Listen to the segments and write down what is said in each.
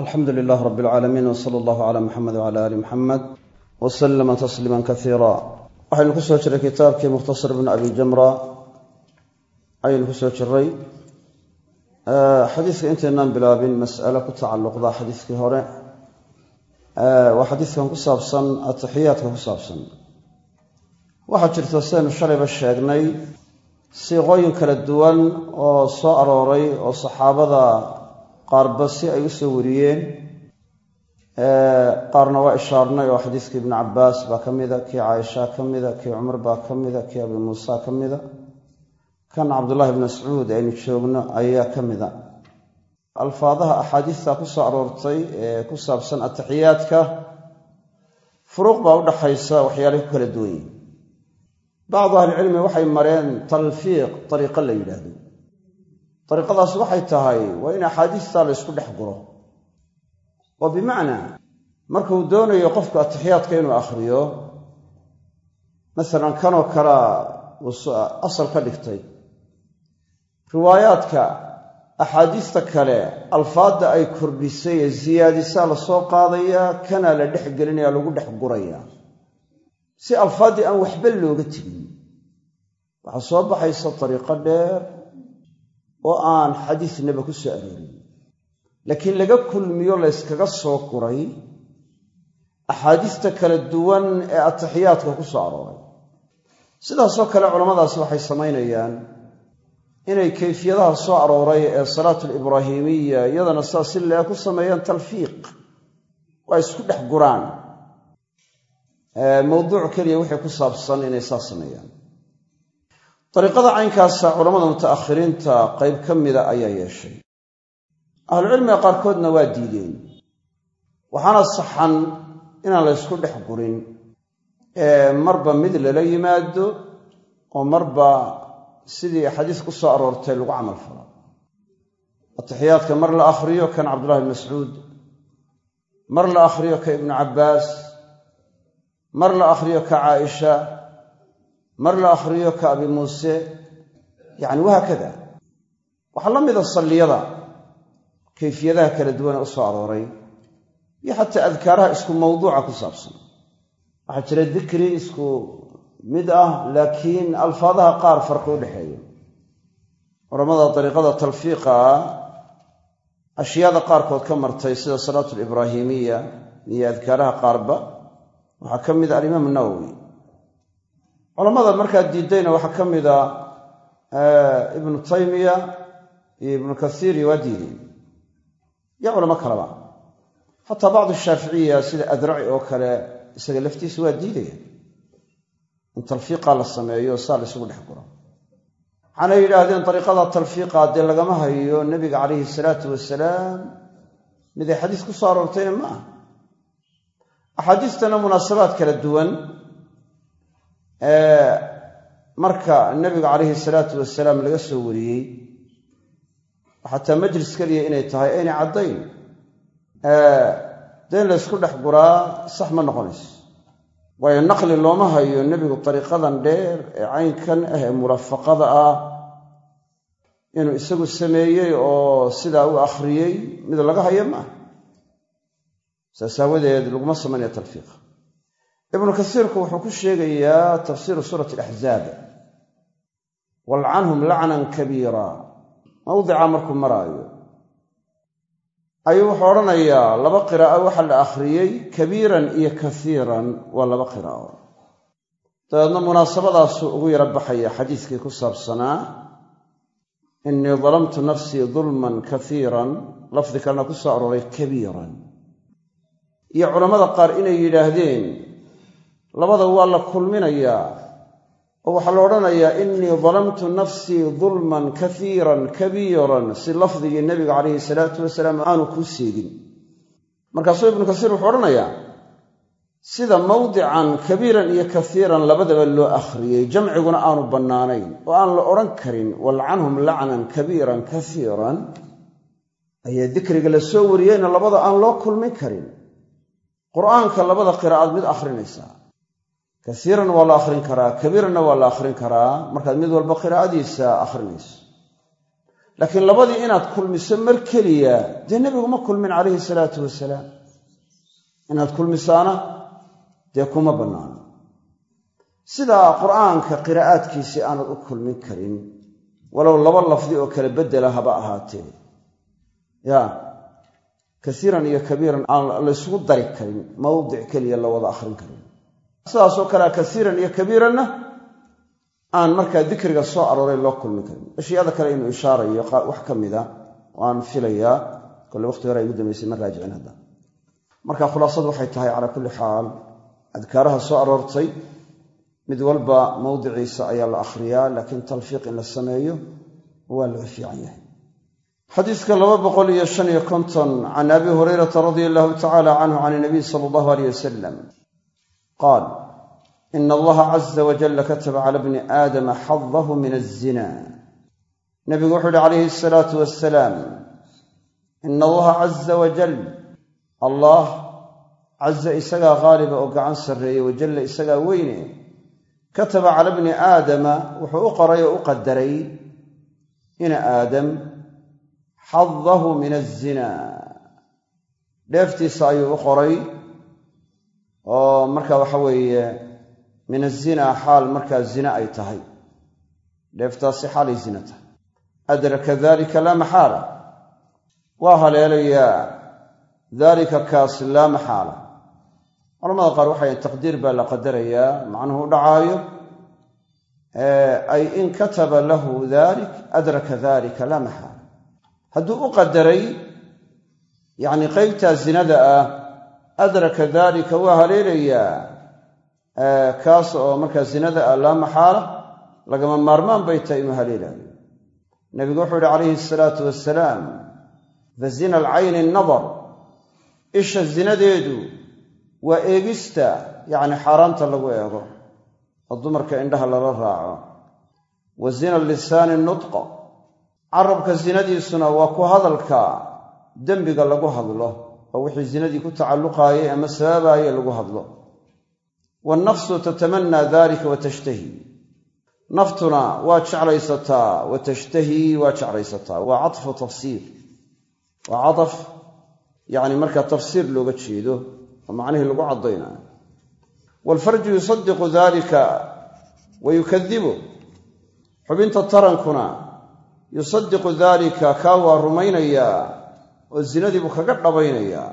alxamdu lilaah rab alcaalamiin wsala allahu cala muxamed wcala ali muxamed waslama tasliima kasiira waxaynu ku soo jiray kitaabkii mukhtasar bn abi jamra. Ayaynu ku soo jiray xadiiska intaynaan bilaabin mas'ale ku tacalluqda xadiiskii hore. Waa xadiiskan ku saabsan atixiyaadka ku saabsan. Waxaa jirta sidaynu shalayba sheegnay siiqooyin kala duwan oo soo arooray oo saxaabada qaarba si ay u soo wariyeen. Qaarna waa ishaarnay oo xadiiskii ibni cabbaas baa ka mida kii caaisha ka mida kii cumar baa ka mida kii abi muusa ka mida. Kan cabdullahi bni mascuud aynu joogno ayaa ka mida. Alfaadaha axaadiista ku soo aroortay ee ku saabsan atixiyaadka furuuq baa udhaxaysa waxyaalay ku kala duwan. Yihin bacdu ahlicilmi waxay mareen talfiiq ariiqo la yidhaahdo ariiqadaas waxay tahay waa in axaadiistaa la ysku dhex guro. Oo bimacnaa markuu doonayo qofku atixiyaadka inuu akhriyo masalan kanoo kalea asal ka dhigtay. Riwaayaadka axaadiista kale alfaadda ay kordhisay ee siyaadisaa la soo qaadayaa kanaa la dhex gelinaya lagu dhex gurayaa si alfaaddii aan waxba looga tegin. Waxaa soo baxaysa dariiqo dheer oo aan xadiisnaba ku soo aroorin laakiin laga kulmiyo layskaga soo guray axaadiista kala duwan ee atixiyaadka ku soo arooray. Sidaasoo kale culammadaasi waxay samaynayaan inay kayfiyadaha soo arooray ee salaatu alibraahiimiya iyadana sidaas si lee ku sameeyaan talfiiq. Waa isku dhex guraan. Mawduuc keliya wixii ku saabsan inay saas sameeyaan dariiqada caynkaasa culammada muta'akhiriinta qayb ka mida ayaa yeeshay. Ahlucilmiga qaarkoodna waa diideen. Waxaana saxan inaan la ysku dhex gurin ee marba mid lala yimaado oo marba sidii xadiis ku soo aroortay lagu camal falo atixiyaadka mar la akhriyo kan cabdullahi bn mascuud mar la akhriyo ka ibnu cabbaas mar la akhriyo ka caaisha mar la akhriyo ka abi muuse yacni wahaakada waxaa la mida salliyada kayfiyadaha kala duwane u soo arooray iyo xataa adkaaraha isku mawduuca ku saabsan. Waxaa jira dikri isku mid ah laakiin alfaadaha qaar farqi u dhexeeyo. Culammada dariiqada talfiiqa ah ashyaada qaarkood ka martay sida salaatu alibraahiimiya iyo adkaaraha qaarba waxaa ka mida alimaam nawowi culammada markaa diidayna waxaa ka mida ibnu taymiya iyo ibnu kasiiri waa diideen iyo culamo kaleba xataa bacdu shaaficiya sida adraci oo kale isaga laftiisa waa diidaya. In talfiiqa la sameeyo saa la isugu dhex guro. Waxaanay yidhaahdeen dariiqada talfiiqa dee lagama hayo nebiga calayhi salaatu wasalaam mid ay xadiis ku soo aroortayna ma ah axaadiistana munaasabaad kala duwan marka nebiga calayhi salaatu wasalaam laga soo wariyey xataa majlis keliya inay tahay aynay caddayn. Dee in la ysku dhex guraa sax ma noqonayso. Waayo naqli looma hayo nebigu dariiqadan dheer ee caynkan ah ee murafaqada ah inuu isagu sameeyey oo sidaa u akhriyey mid laga hayo maaha saas aawadeed laguma samaynayo talfiiq ibnu kasiirku wuxuu ku sheegayaa tafsiiru suurati alaxzaab walcanhum lacnan kabiira. Mawdica markuu maraayo. Ayuu wuxuu odhanayaa laba qiraa'o waxaa la akhriyey kabiiran iyo kasiiran waa laba qiraa'o dabeedna munaasabadaasuu ugu yaro baxaya xadiiskii ku saabsanaa innii dalamtu nafsii dulman kasiiran lafdi kalena ku soo arooray kabiiran. Iyo culammada qaar inay yidhaahdeen labada waa la kulminayaa oo waxaa la odhanayaa innii dalamtu nafsii dulman kaiiran kabiiran si lafdigii nebiga calayhi salaatu wasalaam aanu kuu seegin. Markaasuu ibnu kasiir wuxuu odhanayaa sida mawdican kabiiran iyo kaiiran labadaba loo akhriyey jamciguna aanu bannaanayn oo aan la odhan karin walcanhum lacnan kabiiran kaiiran ayaa dikriga la soo wariyeyna labada aan loo kulmin karin. Qur'aanka labada qiraa'aad mid akhrinaysaa kasiiran waa la akhrin karaa kabiiranna waa la akhrin karaa. Markaad mid walba qiraa'adiisa akhrinayso. Laakiin labadii inaad kulmiso mar keliya dee nebigu ma kulmin calayhi salaatu wasalaam. Inaad kulmisaana dee kuma bannaana. Sidaa qur'aanka qiraa'aadkiisii aanad u kulmin karin walow laba lafdi oo kala beddela haba ahaatee ya kasiiran iyo kabiiran aan laysugu dari karin mawdic keliya la wada karin sidaasoo kalea kasiiran iyo kabiiranna aan markaa dikriga soo arooray loo kulmi karin. Ashyaada kale inuu ishaarayo wax ka mida waan filayaa kole waqti hore ay ugu ma raajicin hadda. Marka khulaasadu waxay tahay calaa kulli xaal adkaaraha soo aroortay mid walba mawdiciisa ayaa la akhriyaa laakiin talfiiq in la sameeyo waa laga fiican yahay. Xadiiska laba boqol iyo shan iyo konton can abi hurayrata radia allahu tacala canhu can inabiy sala allahu aleyh wasalam qaal ina allaha caza wajalla kataba cala bni aadama xadahu min azina nabigu wuxuu uhi calayhi asalaatu wasalaam ina allaha caza wajal allah caza isagaa qaaliba oo gacan sarreeye wajalla isagaa weyne kataba cala bni aadama wuxuu u qoray oo u qadaray ina aadam xadahu min azina dheeftiisa ayuu u qoray oo marka waxa weeye min azina xaal markaa zina ay tahay. Dheeftaasi xaalay zina tahay. Adraka dalika laa maxaala? Waa haleelayaa daalika kaas laa maxaala. Culamada qaar waxay taqdiir baa la qadarayaa macnuhu u dhacaayo ay in kataba lahu dalik adraka dalika laa maxaala. Hadduu u qadaray yacni qaybtaa zinada ah adraka dalika waa haleelayaa kaas oo markaa zinada ah laa maxaala lagama maarmaan bay tahay inuu haleelaayo. Nabigu wuxuu yihi calayhi asalaatu wasalaam fa zina alcayni nadar isha zinadeedu waa eegista yacni xaaraanta lagu eego oo dumarka indhaha lala raaco. Wa zina lisaani nutqa carabka zinadiisuna waa ku hadalka dembiga lagu hadlo oo wixii zinadii ku tacalluqaayay ama sababaayay lagu hadlo. Wannafsu tatamannaa dalika wa tashtahi. Naftuna waa jeclaysataa wa tashtahii waa jeclaysataa. Waa catfu tafsiir. Waa cataf yacni markaa tafsiir looga jeedo oo macnihii lagu caddaynayo waalfarju yusadiqu dalika wa yukadibu xubinta tarankuna yusadiqu dalika kaa waa rumaynayaa oo zinadiibuu kaga dhabaynayaa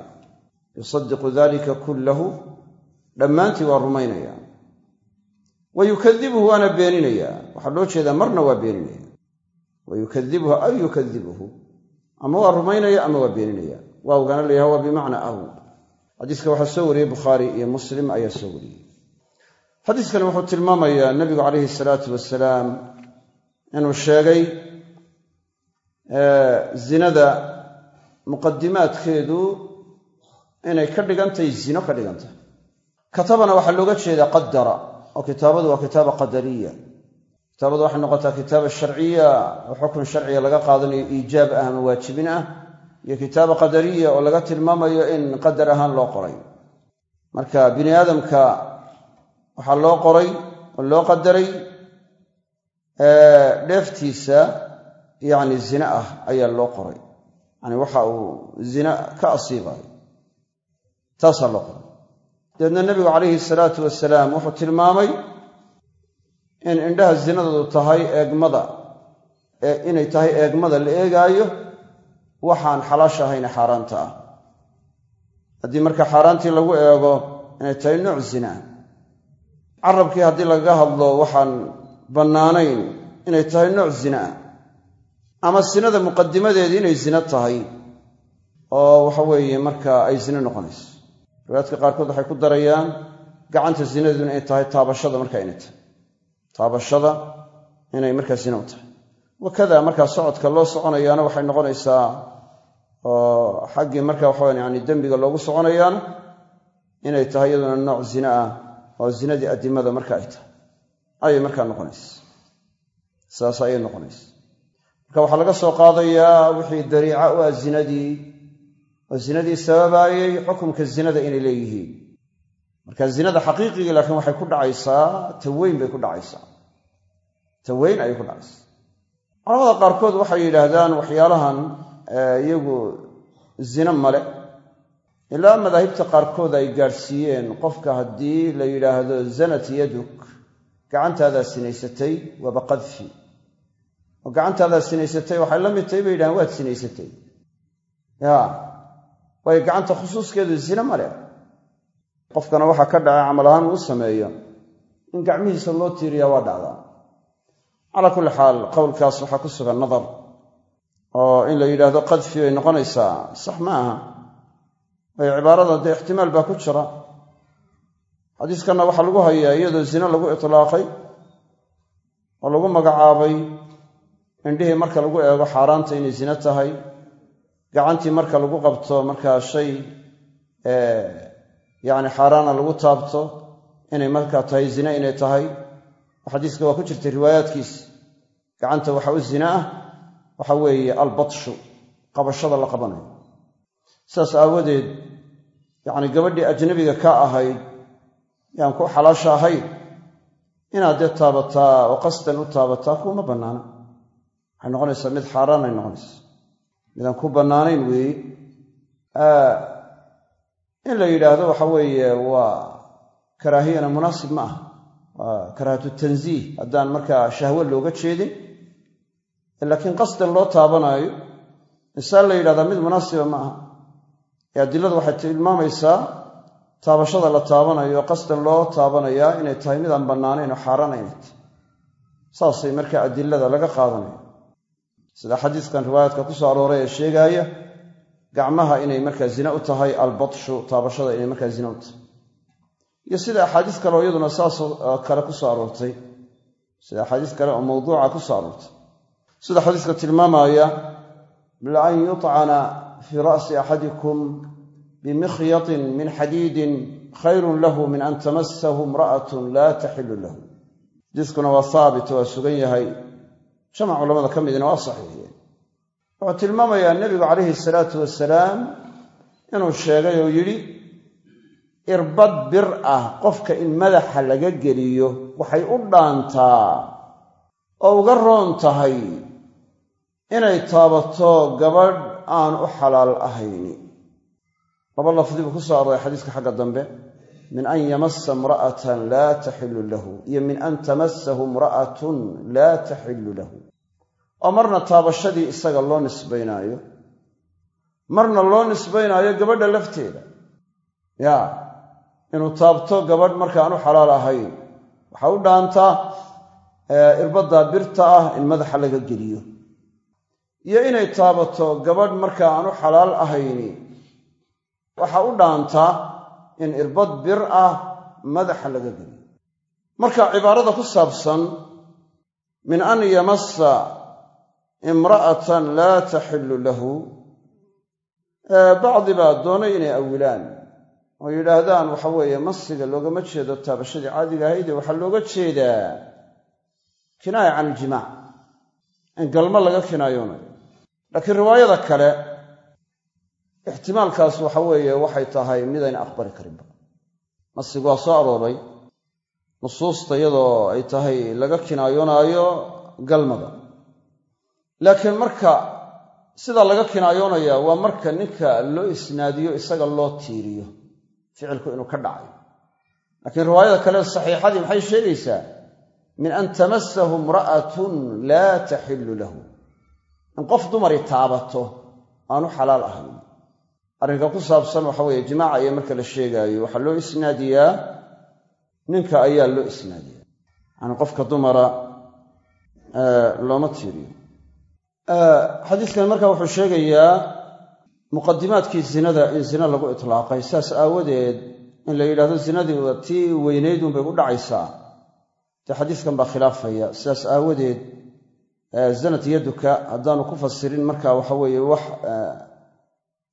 yusadiqu dalika kullahu dhammaantii waa rumaynayaa wa yukadibuhu waana beeninayaa waxaa loo jeedaa marna waa beeninaya. Wa aw yukadibuhu ama waa rumaynaya ama waa beeninaya. Waawgana layaha waa bimacnaa aw. Xadiiska waxaa soo wariyey bukhaari iyo muslim ayaa soo wariyey. Xadiiskani wuxuu tilmaamayaa nebigu calayhi salaatu wasalaam inuu sheegay zinada muqadimaadkeedu inay ka dhigantahay zino ka dhigantahay katabana waxaa looga jeedaa qadara oo kitaabadu waa kitaaba qadariya. Kitaabadu waxay noqotaa kitaaba sharciya oo xukun sharciga laga qaadanayo iijaab ah ama waajibin ah iyo kitaaba qadariya oo laga tilmaamayo in qadar ahaan loo qoray. Marka bini aadamka waxaa loo qoray oo loo qadaray dheeftiisa yacni zine ah ayaa loo qoray yani waxa uu zina ka asiibayo taasaa loo qoray dabeedna nebigu calayhi salaatu wasalaam wuxuu tilmaamay in indhaha zinadoodu tahay eegmada inay tahay eegmada la eegaayo waxaan xalaasha ahayne xaaraanta ah. Haddii marka xaaraantii lagu eego inay tahay nooc zina carabkii haddii lagaga hadlo waxaan bannaanayn inay tahay nooc zina. ah ama sinada muqadimadeedii inay zina tahay oo waxa weeye marka ay zine noqonayso. Riwaayadka qaarkood waxay ku darayaan gacanta zinadu inay tahay taabashada marka inay tahay. Taabashada inay markaa zina u tahay. Wakada markaa socodka loo soconayaana waxay noqonaysaa xaggii marka waxawan yani dembiga loogu soconayaana inay tahay iyaduna nooc zina ah oo zinadii adimada marka ay tahay. Ayay markaa noqonaysa. Saas ayay noqonaysa marka waxaa laga soo qaadayaa wixii dariica u ah zinadii. Oo zinadii sababaayey xukumka zinada inay leeyihiin. Marka zinada xaqiiqigii laakiin waxay ku dhacaysaa taweyn bay ku dhacaysaa. Taweyn ayay ku dhacaysaa. Culamada qaarkood waxay yidhaahdaan waxyaalahan iyagu zina male. Ilaa madaahibta qaarkood ay gaadhsiiyeen qofka haddii la yidhaahdo zanat yaduk gacantaadaa sinaysatay waaba qadfi oo gacantaadaa sinaysatay waxay la mid tahay bay yidhahdeen waad sinaysatay. Ya waayo gacanta khusuuskeedu zina male qofkana waxaa ka dhacay camal ahaan uu sameeyo. In gacmihiisa loo tiiriyaa waa dhacdaa calaa kulli xaal qowlkaas waxaa ku sugan nadar oo in la yidhaahdo qadfi bay noqonaysaa sax ma aha. Waayo cibaarada dee ixtimaal baa ku jira. Xadiiskanna waxaa lagu hayaa iyadoo zina lagu itlaaqay oo lagu magacaabay indhihii marka lagu eego xaaraanta inay zina tahay gacantii marka lagu qabto markaa shay yacni xaaraana lagu taabto inay markaa tahay zina inay tahay. Xadiiska waa ku jirtay riwaayaadkiis gacanta waxa u zina ah waxa weeye albatshu qabashada la qabanayo. Sidaas aawadeed yacni gabadhii ajnabiga ka ahayd yaan ku xalaasha ahayn inaad dee taabataa oo qasdan u taabataa kuuma bannaana waxay noqonaysaa mid xaaraan ay midaan ku bannaanayn weeye in la yidhaahdo waxa weeye waa karaahiyana munaasib ma aha. Waa karaahatu tanziih. Haddaan markaa shahwo looga jeedin laakiin qasdan loo taabanaayo insaan la yidhahdaa mid munaasiba ma aha. Ee adiladu waxay tilmaamaysaa taabashada la taabanayo qasdan loo taabanayaa inay tahay mid aan bannaanayn oo xaaraan aynay tahay saasay markaa adilada laga qaadanaya sida xadiiskan riwaayaadka ku soo arooray ee sheegaaya gacmaha inay markaa zina u tahay albatshu taabashada inay markaa zina u tahay. Iyo sida axaadiis kale oo iyaduna saasoo kale ku soo aroortay. Sida axaadiis kale oo mawduuca ku aroortay. Sida xadiiska tilmaamaya laan yuطcana fii ra'si axadikum bimikhyatin min xadiidin khayrun lahu min an tamasahu imra'atun laa taxilu lahu. Xadiiskuna waa haabit waa sugan yahay jamac culamada ka midina waa saxiixiyeen wuxuu tilmaamayaa nebigu calayhi salaatu wasalaam inuu sheegay oo yidhi irbad bir ah qofka in madaxa laga geliyo waxay u dhaantaa oo uga roon tahay inay taabato gabadh aan u xalaal ahayni. Laba lafdi buu ku soo arooray xadiiska xagga dambe min an yamassa imra'atan laa taxilu lahu iyo min an tamassahu imra'atun laa taxilu lahu oo marna taabashadii isaga loo nisbaynaayo marna loo nisbaynaayo gabadha lafteeda ya inuu taabto gabadh markaan u xalaal ahayn waxaa u dhaantaa irbadda birta ah in madaxa laga geliyo iyo inay taabato gabadh marka aan u xalaal ahayni waxaa u dhaantaa in irbad bir ah madaxa laga geliyo. Marka cibaarada ku saabsan min an yamassa imra'atan laa taxillu lahu bacdi baa doonay inay awilaan. Oo yidhaahdaan waxa weeye masiga loogama jeedo taabashadii caadiga ahayde waxaa looga jeedaa kinaaya can iljimaac in galmo laga kinaayoonayo laakiin riwaayada kale ixtimaalkaas waxa weeye waxay tahay midayna aqbali karinba masigu waa soo arooray nusuusta iyadoo ay tahay laga kinaayoonaayo galmada. Laakiin marka sidaa laga kinaayoonayaa waa marka ninka loo isnaadiyo isaga loo tiiriyo ficilku inuu ka dhacayo. Laakiin riwaayada kale saxiixadii maxay sheegaysaa? Min an tamassahu imra'atun laa taxillu lahu. In qof dumari taabato aanu xalaal ahayn arrinka ku saabsan waxa weeye jimaaca iyo marka la sheegaayo waxaa loo isnaadiyaa ninka ayaa loo isnaadiyaa. Yacani qofka dumara looma tiiriyo xadiiskan marka wuxuu sheegayaa muqadimaadkii zinada in zina lagu itlaaqay. Saas aawadeed in la yidhahdo zinadii tii weynaydunbay u dhacaysaa. Dee xadiiskan baa khilaafaya. Sidaas aawadeed zanat yaduka haddaanu ku fasirin marka waxa weeye wax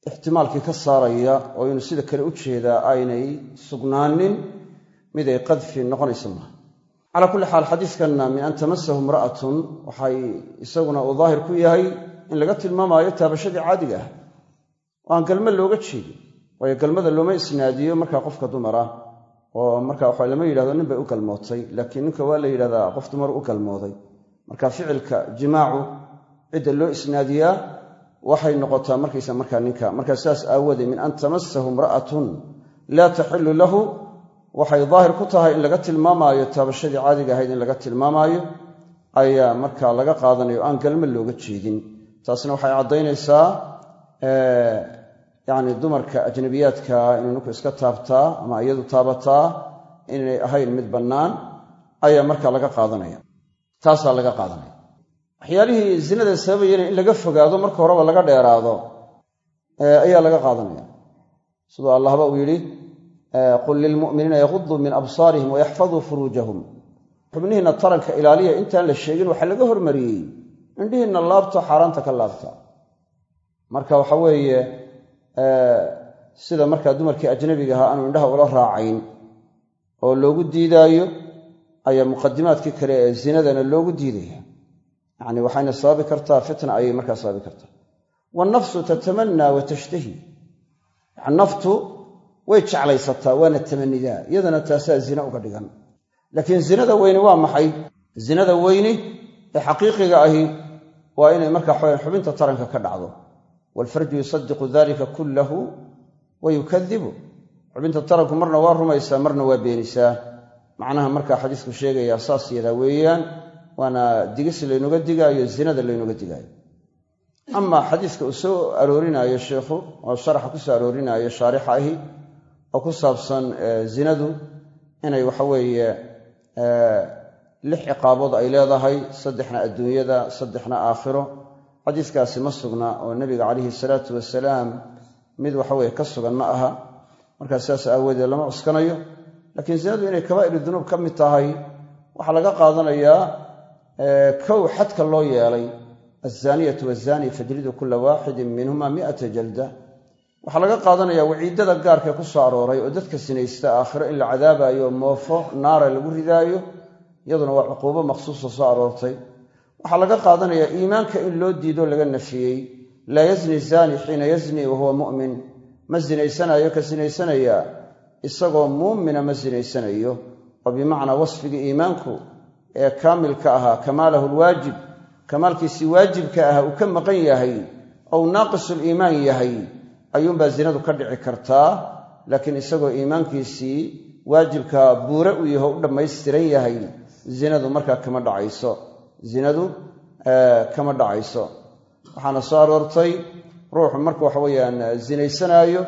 ixtimaalkii ka saaraya oo inuu sida kale u jeedaa aynay sugnaanin mid ay qadfi noqonaysa maaha calaa kulli xaal xadiiskanna min an tamasahu imra'atun waxay isaguna uu daahir ku yahay in laga tilmaamaayo taabashadii caadiga ah. Oo aan galmo looga jeedin waayo galmada looma isnaadiyo markaa qofka dumar ah oo marka waxa lama yidhahdo nin bay u galmootay laakiin ninka waa la yidhahdaa qof dumar u galmooday. Marka ficilka jimaacu cidda loo isnaadiyaa waxay noqotaa markaysa markaa ninka markaa sidaas aawoodee min an tamasahu imra'atun laa taxilu lahu waxay daahir ku tahay in laga tilmaamaayo taabashadii caadiga ahayd in laga tilmaamaayo ayaa markaa laga qaadanayo aan galma looga jeedin. Taasna waxay caddaynaysaa yacni dumarka ajnabiyaadka inuu ninku iska taabtaa ama iyadu taabataa inay ahayn mid bannaan ayaa markaa laga qaadanaya. Taasaa laga qaadanaya waxyaalihii zinada sababayana in laga fogaado marka horeba laga dheeraado ayaa laga qaadanaya. Siduu allahba uu yidhi qul lilmu'miniina yaquduu min absaarihim wayaxfaduu furuujahum xubnihiinna taranka ilaaliya intaan la sheegin waxaa laga hormariyey. Indhihiinna laabto xaaraanta ka laabta. Marka waxa weeye sida markaa dumarkii ajnabiga ahaa aanu indhaha ula raacayn oo loogu diidaayo ayaa muqadimaadkii kale ee zinadana loogu diidaya yacni waxayna sababi kartaa fitna ayay markaa sababi kartaa. Wannafsu tatamannaa wa naftu way jeclaysataa waana tamanidaa. Iyadana taasaa zina uga dhigan. Laakiin zinada weyni waa maxay? Zinada weyni ee xaqiiqiga ahi waa inay markaa xubinta taranka ka dhacdo. Waalfarju yusadiqu dalika kullahu wa yukadibu xubinta taranku marna waa rumaysaa marna waa beenisaa macnaha markaa xadiisku sheegayaa saas yadaa weeyaan waana digis laynoga digaayo zinada laynoga digaayo. Ama xadiiska uu soo aroorinaayo sheikhu oo sharaxa ku soo aroorinaayo shaarixa ahi oo ku saabsan zinadu inay waxaweeye lix ciqaabood ay leedahay saddexna adduunyada saddexna aakhiro. Xadiiskaasi ma sugna oo nebiga calayhi salaatu wasalaam mid waxaweye ka sugan ma aha. Markaa sidaas aawoodee lama cuskanayo laakiin zinadu inay kabaa'ir dunuub ka mid tahay waxaa laga qaadanayaa kow xadka loo yeelay alzaaniyatu wazaani fajlidu kula waaxidin minhuma mi'ata jalda. Waxaa laga qaadanaya waciidada gaarkae ku soo arooray oo dadka sinaysta aakhiro in la cadaabayo moofo naara lagu ridaayo iyaduna waa cuquubo makhsuusa soo aroortay. Waxaa laga qaadanayaa iimaanka in loo diido laga nafiyey. Laa yazni zaani xiina yazni wa huwa mu'min. Ma sinaysanayo ka sinaysanaya isagoo muumina ma sinaysanayo oo bimacnaa wasfigii iimaanku ee kaamilka ahaa kamaalahu lwaajib kamaalkiisii waajibka ahaa uu ka maqan yahay ou naaqisuliimaan yahay ayuunbaa zinadu ka dhici kartaa laakiin isagoo iimaankiisii waajibka buure u yaho u dhammaystiran yahay zinadu markaa kama dhacayso zinadu kama dhacayso. Waxaana soo aroortay ruuxu marka waxa weeyaan zinaysanaayo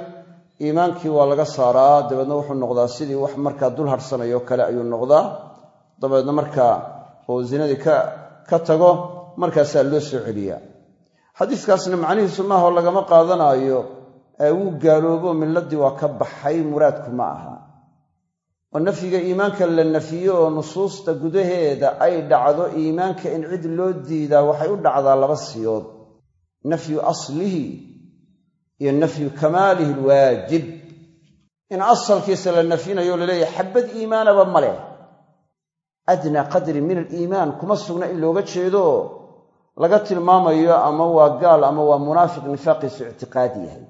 iimaankii waa laga saaraa dabeedna wuxuu noqdaa sidii wax markaa dul harhsanayo kale ayuu noqdaa dabeedna markaa uu zinadii ka tago markaasaa loo soo celiyaa. Xadiiskaasna macnihiisu maaha oo lagama qaadanaayo wuu gaaloobo milladii waa ka baxay muraadku ma aha. Oo nafyiga iimaanka la nafiyo oo nusuusta gudaheeda ay dhacdo iimaanka in cid loo diidaa waxay u dhacdaa laba siyood. Nafyu aslihi iyo nafyu kamaalihi alwaajib. In asalkiisa la nafyinayo la leeyahay xabad iimaanaba ma leh adnaa qadri min aliimaan kuma sugna in looga jeedo. Laga tilmaamayo ama waa gaal ama waa munaafiq nifaaqiisu ictiqaadi yahay.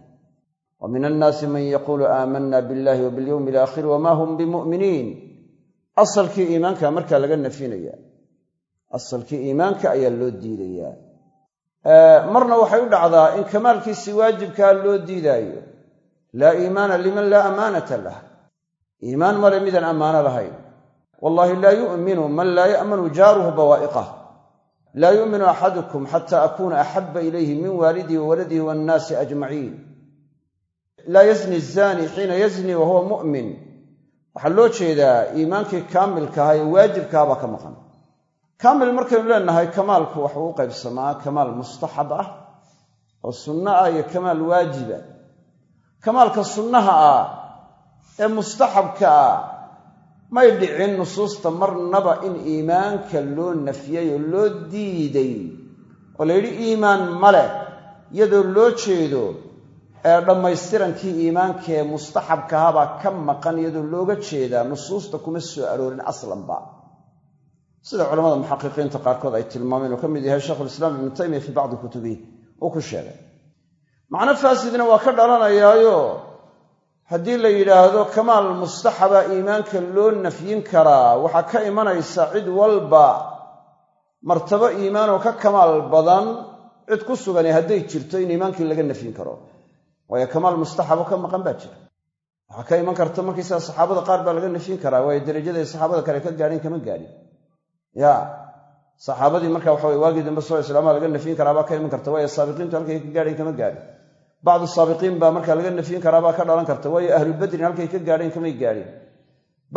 Wa min annaasi man yaquulu aamanna billahi wa bilyowmi alaakhir wamaa hum bimu'miniin. Asalkii iimaanka markaa laga nafinaya asalkii iimaanka ayaa loo diidayaa. Marna waxay u dhacdaa in kamaalkiisii waajibkaa loo diidaayo. Laa iimaana liman laa amaanata lah. Iimaan male midaan ammaano lahayn wallahi laa yu'minu man laa ya'manu jaaruhu bawaa'iqah laa yu'minu axadukum xata akuuna axabba ilayhi min waalidihi wa waladihi waannaasi ajmaciin laa yazni zaani xiina yazni wa huwa mu'min. Waxaa loo jeedaa iimaankii kaamilkaha ee waajibkahabaa ka maqan. Kaamil markaynu leenahay kamaalku waxuu u qaybsamaa kamaal mustaxab ah oo sunno ah iyo kamaal may dhicin nusuusta marnaba in iimaanka loo nafyey oo loo diiday. Oo la yidhi iimaan male iyadoo loo jeedo ee dhammaystirankii iimaankee mustaxabkahabaa ka maqan iyadoo looga jeedaa nusuusta kuma soo aroorin aslanba. Sida culamada muxaqiqiinta qaarkood ay tilmaameen uu ka mid yahay sheikhulislaam ibnu taymiya fii bacdi kutubihi uu ku sheegay. Macno faasidna waa ka dhalanayaayo haddii la yidhaahdo kamaal mustaxaba iimaanka loo nafyin karaa waxaa ka imanaysa cid walba martabo iimaanoo ka kamaal badan cid ku sugani hadday jirto in iimaankii laga nafyin karo. Waayo kamaal mustaxabo ka maqan baa jira. Waxaa ka iman karta markaysaga saxaabada qaar baa laga nafyin karaa waayo darajaday saxaabada kale ka gaadheen kama gaadhin ya saxaabadii marka waxa waagii dambe soo islaamaa laga nafyin karaabaa ka iman karta waayo saabiqiintu halkay ka gaadheen kama gaadhin bacdu saabiqiin baa marka laga nafyin karaabaa ka dhalan karta waayo ahlu badrin halkay ka gaadheen kamay gaadhin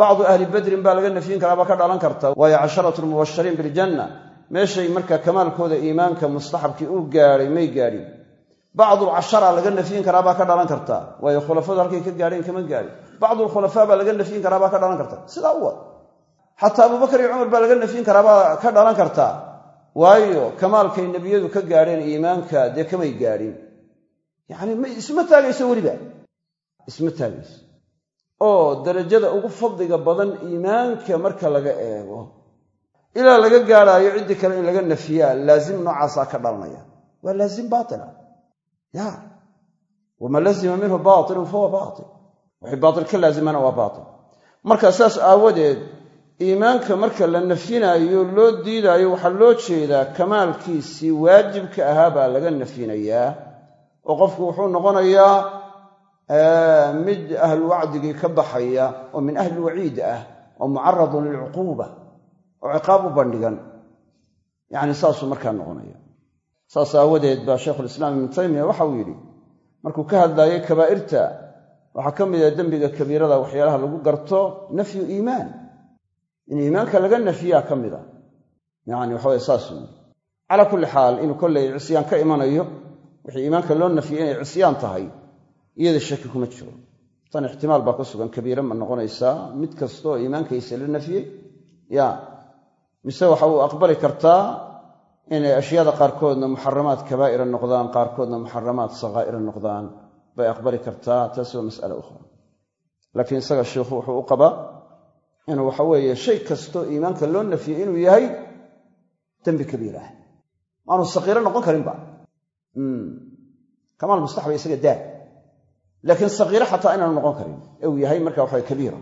bacdu ahli badrin baa laga nafyin karaabaa ka dhalan karta waayo casharatu lmubashariin biljanna meeshay marka kamaalkooda iimaanka mustaxabkii u gaadhay may gaadhin bacdu cashara laga nafyin karaabaa ka dhalan karta waayo khulafadu halkay ka gaadheen kama gaadhin bacdu lkhulafaa baa laga nafyin karaabaa ka dhalan karta sidaa u wad xataa abubakar iyo cumar baa laga nafyin karaabaa ka dhalan karta waayo kamaalkay nebiyadu ka gaadheen iimaanka dee kamay gaadhin yacni isma taagayso weliba. Isma taagayso. Oo darajada ugu fadliga badan iimaanka marka laga eego ilaa laga gaadhaayo ciddii kale in laga nafiyaa laazim noocaasaa ka dhalanaya. Waa laazim baatila ya wamaa lazima minhu baatilun fahuwa baatil. Wixii baatil ka laazimana waa baatil. Marka saas aawadeed iimaanka marka la nafyinaayo loo diidaayo waxaa loo jeedaa kamaalkiisii waajibka ahaa baa laga nafyinayaa oo qofku wuxuu noqonayaa mid ahlu wacdigii ka baxaya oo min ahli waciid ah oo mucaradun lilcuquuba oo ciqaab u bandhigan. Yacni saasuu markaa noqonaya. Saas aawadeed baa shaykhulislaam ibnu taymiya waxa uu yidhi markuu ka hadlaayay kabaa'irta waxaa ka mid ah dembiga kabiirada waxyaalaha lagu garto nafyu iimaan. In iimaanka laga nafiyaa ka mid a yacni waxaweye saasuu yidhi calaa kulli xaal inuu kollay cisyaan ka imanayo wixii iimaanka loo nafiyey inay cisyaan tahay iyada shaki kuma jiro. Tan ixtimaal baa ku sugan kabiire ma noqonaysaa. Mid kastaoo iimaankiisa la nafiyey ya mise waxa uu aqbali kartaa inay ashyaada qaarkoodna muxaramaad kabaa'ira noqdaan qaarkoodna muxaramaad sakaa'ira noqdaan bay aqbali kartaa taasi waa mas'ala ukhra laakiin isaga sheikhu wuxuu u qabaa inuu waxa weeye shay kastoo iimaanka loo nafiyey inuu yahay dembi kabiir ah aanu sakiiro noqon karinba kamaal mustaxba isaga daa laakiin sakiiro xataa inaanu noqon karin. Ee uu yahay marka waxa kabiira.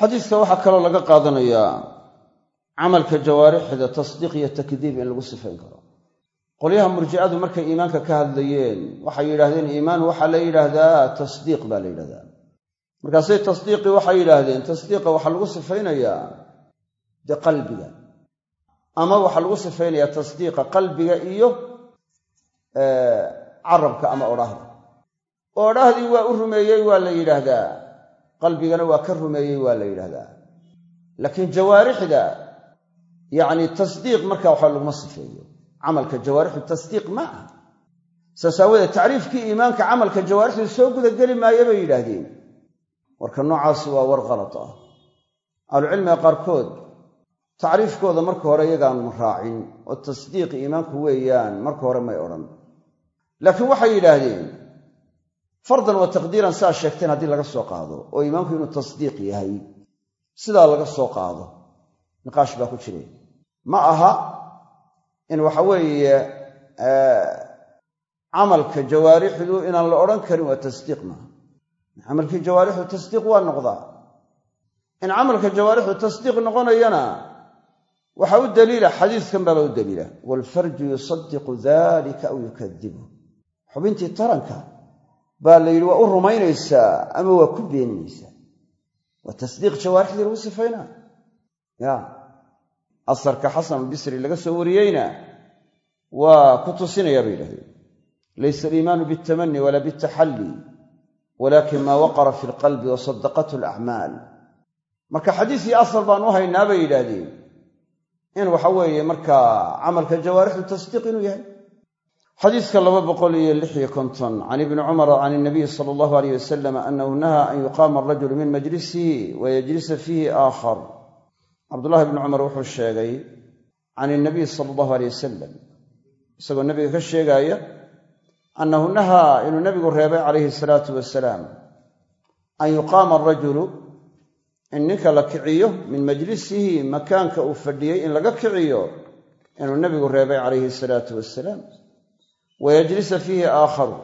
Xadiiska waxaa kaloo laga qaadanayaa camalka jawaarixda tasdiiq iyo takdiib in lagu sifayn karo. Qolyaha murjicadu markay iimaanka ka hadlayeen waxay yidhaahdeen iimaan waxaa la yidhaahdaa tasdiiq baa la yidhahdaa markaasay tasdiiqii waxay yidhaahdeen tasdiiqa waxaa lagu sifaynayaa dee qalbiga. Ama waxaa lagu sifaynayaa tasdiiqa qalbiga iyo carabka ama odhaahda odhaahdii waa u rumeeyey waa la yidhaahdaa. Qalbigana waa ka rumeeyey waa la yidhaahdaa. Laakiin jawaarixda yacni tasdiiq marka waxa laguma sifeeyo. Camalka jawaarixu tasdiiq ma aha. Saas aawadeed tacriifkii iimaanka camalka jawaarixdu soo gudageli maayo bay yidhaahdeen. Warka noocaasi waa war kalad ah. Ahlucilmiga qaarkood tacriifkooda marka hore iyagaan raacin oo tasdiiq iimaanku weeyaan marka hore may odhan laakiin waxay yidhaahdeen fardan wa taqdiiran siaa sheegteen haddii laga soo qaado oo iimaanku inuu tasdiiq yahay sidaa laga soo qaado. Niqaash baa ku jire ma aha in waxa weeye camalka jawaarixdu inaan la odhan karin waa tasdiiq maaha camalkii jawaarixdu tasdiiq waa noqdaa. In camalka jawaarixdu tasdiiq noqonayana waxaa u daliila xadiiskan baaba u daliila. Waalfarju yusadiqu dalika aw yukadibu xubintii taranka baa la yidhi waa u rumaynaysaa ama waa ku beeninaysaa? Waa tasdiiq jawaarixdii lagu sifaynaa. Ya asarka xasanulbisri laga soo wariyeyna waa ku tusinayaa bay yidhahdeen. Laysa aliimaanu bialtamani walaa bialtaxalli walakin maa waqara fi alqalbi wa sadaqathu alacmaal marka xadiis iyo asar baan u haynaa bay yidhaahdeen in waxa weeye markaa camalka jawaarixdu tasdiiq inuu yahay xadiiska laba boqol iyo lix iyo konton can ibni cumara can inabiyi sala allahu aleyh wasalam annahu nahaa an yuqaama arajulu min majlisihi wayajlisa fiihi aakhar. Cabdullahi bni cumar wuxuu sheegay can inabiy sala allahu aleyh wasalam isagoo nebiga ka sheegaaya annahu nahaa inuu nebigu reebay calayhi salaatu wasalaam an yuqaama arajulu in ninka la kiciyo min majlisihi makaanka uu fadhiyey in laga kiciyo inuu nebigu reebay calayhi salaatu wasalaam wayajlisa fiihi aakharu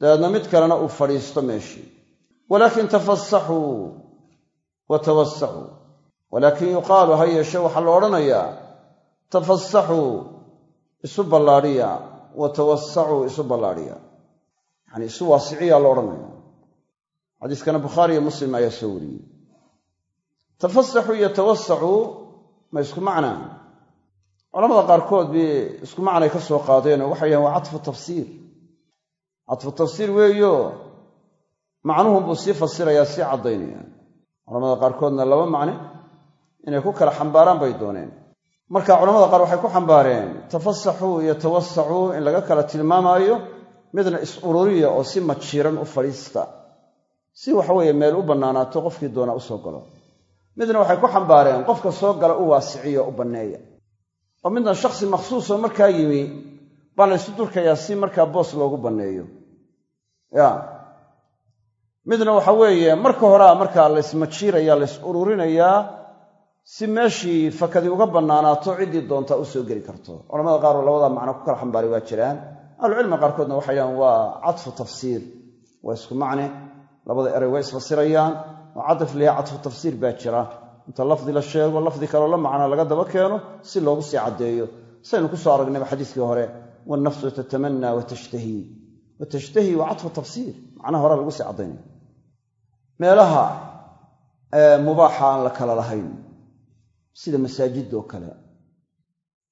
dabeedna mid kalena uu fadhiisto meeshii walaakin tafasaxuu wa tawasacuu walaakin yuqaalu ha yeeshe waxaa la odhanayaa tafasaxuu isu ballaadhiya wa tawasacuu isu ballaadhiya yacni isu waasiciyaa la odhanaya xadiiskana bukhaari iyo muslim ayaa soo wariyey tafasaxuu iyo tawasacuu ma isku macnaa culamada qaarkood bay isku macnay ka soo qaadeenoo waxay yidhahen waa catfu tafsiir catfu tafsiir weeyo macnuhunbuu sii fasirayaa sii caddaynaya culamada qaarkoodna laba macne inay ku kala xambaaraan bay dooneen. Marka culamada qaar waxay ku xambaareen tafasaxuu iyo tawasacuu in laga kala tilmaamaayo midna is-ururiya oo si majiiran u fadhiista. Si waxaweeye meel u bannaanaato qofkii doonaa u soo galo. Midna waxay ku xambaareen qofka soo gala u waasiciyo u banneeya oo midna shakhsi makhsuusoo markaa yimi baa la ysu durkayaa si markaa boos loogu banneeyo. Ya. Midna waxa weeye marka horea markaa laysmajiiraya lays ururinayaa si meeshii fakadi uga bannaanaato ciddii doontaa u soo geli karto. Culamada qaar oo labadaa macno ku kala xambaaray waa jiraan. Ahlucilmiga qaarkoodna waxay dhahaan waa cadfu tafsiir. Waa isku macne. Labada eray way isfasirayaan oo cadaf liha cadfu tafsiir baa jira inta lafdi la sheego lafdi kaloo la macno laga daba keeno si loogu sii caddeeyo. Saynu ku soo aragnayba xadiiskii hore wannafsu tatamanaa watashtahi watashtahi waa cadfu tafsiir macnaha hore lagu sii caddaynaya meelaha mubaaxa aan la kala lahayn sida masaajidda oo kale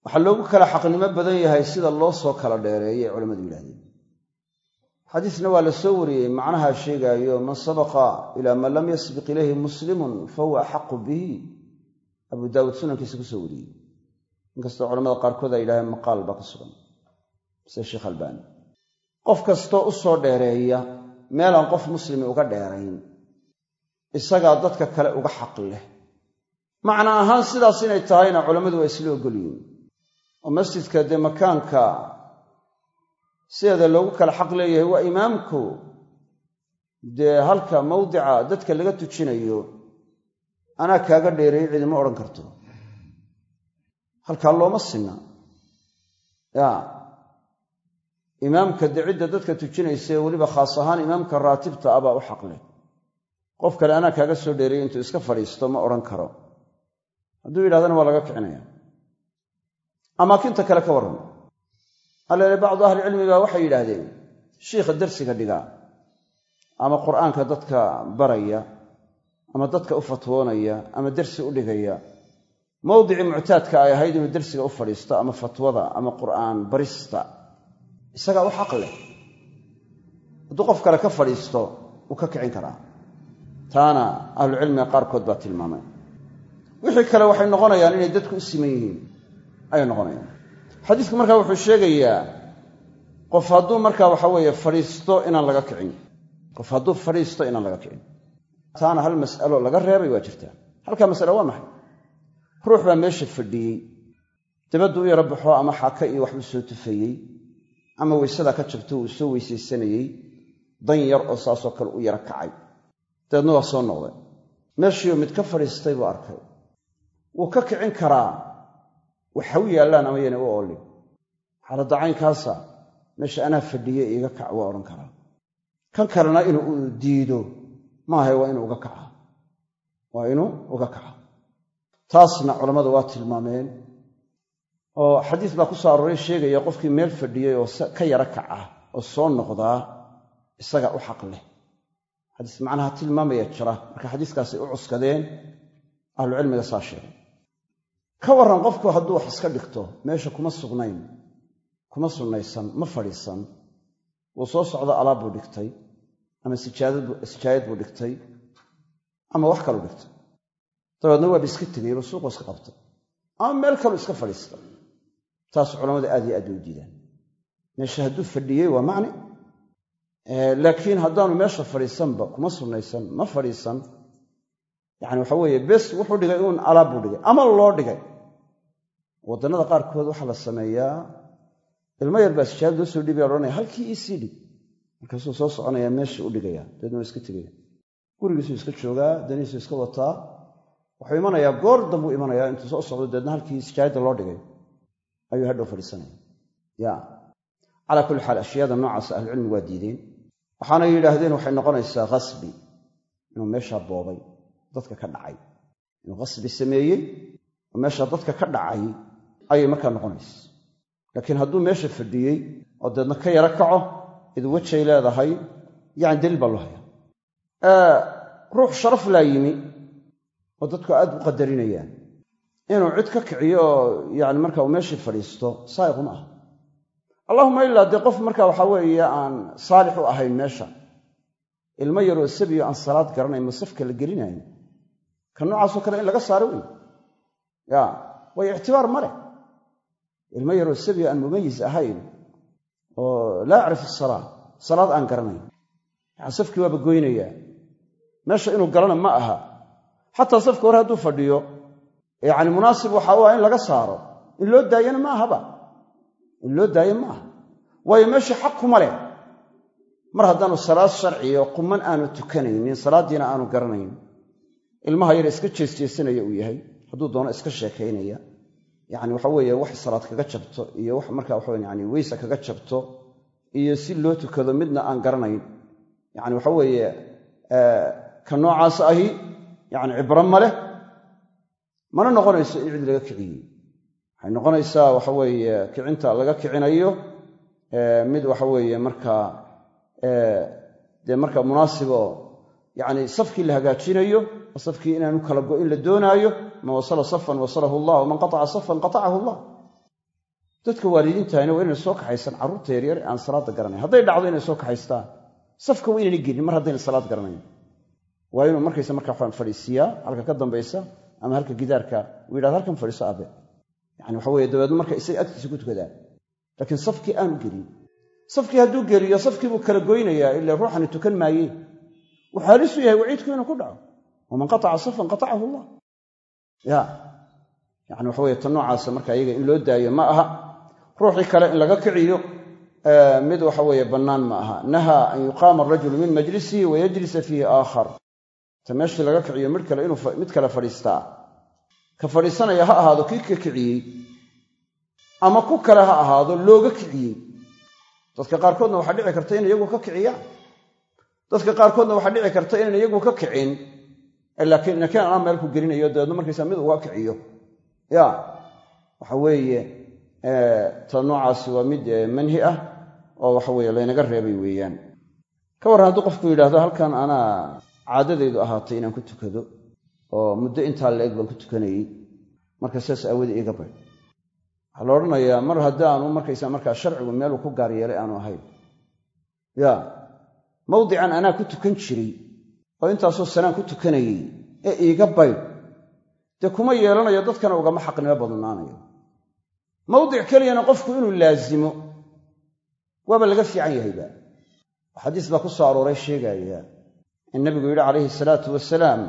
waxaa loogu kala xaqnimo badan yahay sida loo soo kala dheereeyay culammadu yidhahdeen xadiisna waa la soo wariyey macnaha sheegaayo man sabaqa ilaa man lam yasbiq ilayhi muslimun fahuwa axaqu bihi. Abu daawuud sunankiisa ku soo wariyey. Inkastoo culamada qaarkood ay yidhahdeen maqaal baa ku sugan. Sida sheekh albaani. Qof kastoo u soo dheereeya meelaan qof muslimi uga dheerayn isagaa dadka kale uga xaq leh. Macna ahaan sidaas inay tahayna culammadu waa isla ogol yihiin oo masjidka dee makaanka sideeda loogu kala xaq leeyahay waa imaamku. Dee halka mawdica dadka laga tujinayo anaa kaaga dheereeyey cidima odhan karto. Halkaa looma sinna. Ya. Imaamka dee cidda dadka tujinaysa weliba khaas ahaan imaamka raatibta ah baa u xaq leh. Qof kale anaa kaaga soo dheereeyey intuu iska fadhiisto ma odhan karo. Hadduu yidhahdana waa laga kicinaya amaakinta kale ka warran alleele bacdu ahlicilmi baa waxay yidhaahdeen shiikha darsiga dhigaa ama qur'aanka dadka baraya ama dadka u fatwoonaya ama dersi u dhigaya mawdicii muctaadka ay ahayd inuu dersiga u fadhiisto ama fatwada ama qur'aan barista isagaa u xaq leh. Hadduu qof kale ka fadhiisto wuu ka kicin karaa. Taana ahlucilmiga qaarkood baa tilmaamay. Wixii kale waxay noqonayaan inay dadku u siman yihiin ayay noqonayaan xadiisku markaa wuxuu sheegayaa qof hadduu markaa waxa weeye fadhiisto inaan laga kicin. qof hadduu fadhiisto inaan laga kicin. taana hal mas'alo laga reebay waa jirtaa. halkaa mas'alo waa maxay? ruux baa meesha fadhiyey. dabaddu u yaro baxo ama xaka iyo waxbuu soo tufayey ama weysadaa ka jabto uu soo weysaysanayey dan yar oo saasoo kale u yaro kacay. dabeedna waa soo noqday. meeshiioo mid ka fadhiistay buu arkay. wuu ka kicin karaa waxa u yaallaan ama yana u oolin? Xaaladda caynkaasa meesha anaa fadhiye iiga kac waa odhan karaa. Kan kalena inuu diido maahay waa inuu uga kaca. Waa inuu uga kaca. Taasna culammadu waa tilmaameen. Oo xadiis baa ku soo arooray sheegaya qofkii meel fadhiyey oo ka yara kaca oo soo noqdaa isaga u xaq leh. Xadiis macnaha tilmaamaya jira. Marka xadiiskaasay u cuskadeen ahlucilmiga saa sheegay ka warran qofku hadduu wax iska dhigto meesha kuma sugnayn kuma sunnaysan ma fadhiisan. Wuu soo socdo alaab buu dhigtay ama sijaayad buu dhigtay ama wax kaluu dhigtay. Dabeedna waaba iska tegay ba suuqu iska qabtay. Ama meel kaluu iska fadhiista taas culammadu aad iyo aad bay u diidaan meesha hadduu fadhiyey waa macni laakiin haddaanu meesha fadhiisanba kuma sunnaysan ma fadhiisan. Yani waxa weeye bes wuxuu dhigay uun alaab buu dhigay ama loo dhigay waddannada qaarkood waxaa la sameeyaa. Ilmo yar baa sijaayad loo soo dhibaya odhanaya halkii iisii dhig. Markaasuu soo soconaya meesha u dhigaya dabeedna waa iska tegaya. Gurigiisuu iska joogaa danihiisuu iska wataa. Wuxuu imanayaa goor dambuu imanayaa intuu soo socdo dabeedna halkii sijaayadda loo dhigay. Ayuu hadhow fadhiisanaya. Ya calaa kulli xaal ashyaada noocaas ahlucilmigu waa diideen. Waxaana yidhaahdeen waxay noqonaysaa khasbi inuu meeshaa boobay dadka ka dhacay. Inuu khasbi sameeyey oo meeshaa dadka ka dhacay ayay markaa noqonaysa. Laakiin hadduu meesha fadhiyey oo deedna ka yaro kaco id wejay leedahay yani daliil baa loo haya ruux sharaf laa yimi oo dadku aad u qadarinayaan. Inuu cid ka kiciyo oo yani marka uu meeshii fadhiisto saa'iqu ma aha. Allahuma ilaa dee qof marka waxa weeye aan saalix u ahayn meesha. Ilmo yaroo sabiyo aan salaad garanayn masafka la gelinayn ka noocaasoo kale in laga saaro wey ya waayo ictibaar ma leh ilmo yaroo sabiyo aan mumayis ahayn oo laa yacrif asalaa salaad aan garanayn. Yani safkii waaba goynayaa meesha inuu galana ma aha. Xataa safka hore hadduu fadhiyo yacni munaasib waxa u ah in laga saaro. In loo daayana ma ahaba in loo daayo ma aha. Waayo meeshii xaq kuma leh. Mar haddaanu salaad sharciyo quman aanu tukanaynin salaaddiina aanu garanayn ilmaha yar iska jeesjeesanaya uu yahay. Hadduu doono iska sheekaynaya yacni waxa weeye wax salaad kaga jabto iyo wax marka waxa yani weysa kaga jabto iyo si loo tukado midna aan garanayn. Yacni waxa weeye ka noocaas ahi yacni cibro ma leh mana noqonayso in cid laga kiciyey waxay noqonaysaa waxa weeye kicinta laga kicinayo mid waxa weeye markaa dee marka munaasiboo yacni safkii la hagaajinayo safkii inaanu kala go'in la doonaayo man wasala safan wasalahu allah waman qataca safan qatacahu allah. Dadka waalidiintahayna waa inay soo kaxaysaan carruurta yaryar aan salaadda garanayn. Hadday dhacdo inay soo kaxaystaan safka waa inayna gelin mar haddayna salaad garanayn. Waa inuu markaysa markaa waxaan fadhiisiiyaa halka ka dambaysa ama halka gidaarka uu yidhahdo halkan fadhiiso aabe. Yani waxa weye dabeedna marka isaga agtiisa ku tukadaan. Laakiin safkii aanu gelin. Safkii hadduu geliyo safkii buu kala goynayaa ila ruuxani tukan maayee. Wuxuu halisu yahay waciidku inuu ku dhaco. Waman qataca safan qatacahu allah ya. Yani waxa weye ta noocaasa marka iyaga in loo daayo ma aha. Ruuxii kale in laga kiciyo mid waxa weeye bannaan ma aha. Nahaa an yuqaama arajulu min majlisihi wayajlisa fiihi aakhar. Ta meeshii laga kiciyo mid kale inuu mid kale fadhiistaa. Ka fadhiisanaya ha ahaado kii ka kiciyey ama ku kale ha ahaado looga kiciyey. Dadka qaarkoodna waxaa dhici karta inay iyagu ka kiciyaan dadka qaarkoodna waxaa dhici karta inayna iyagu ka kicin laakiin nakeen anaa meel ku gelinayo dabeedna markaysaa mid uga kiciyo. Ya waxa weeye ta noocaasi waa mid manhi ah oo waxa weye laynaga reebay weeyaan. Ka warran hadduu qofku yidhaahdo halkan anaa caadadaydu ahaatay inaan ku tukado oo muddo intaa la-eg baan ku tukanayey marka saas aawadii iga bay waxaa la odhanayaa mar haddaanu markaysa markaa sharcigu meeluu ku gaar yeelay aanu ahayn. Ya mawdican anaa ku tukan jiray oo intaasoo sanaan ku tukanayey ee iiga baydh dee kuma yeelanayo dadkana ugama xaqnimo badnaanayo mawdic keliyana qofku inuu laazimo waaba laga fiican yahayba xadiis baa ku soo arooray sheegaya in nabigu yidhi calayhi salaatu wasalaam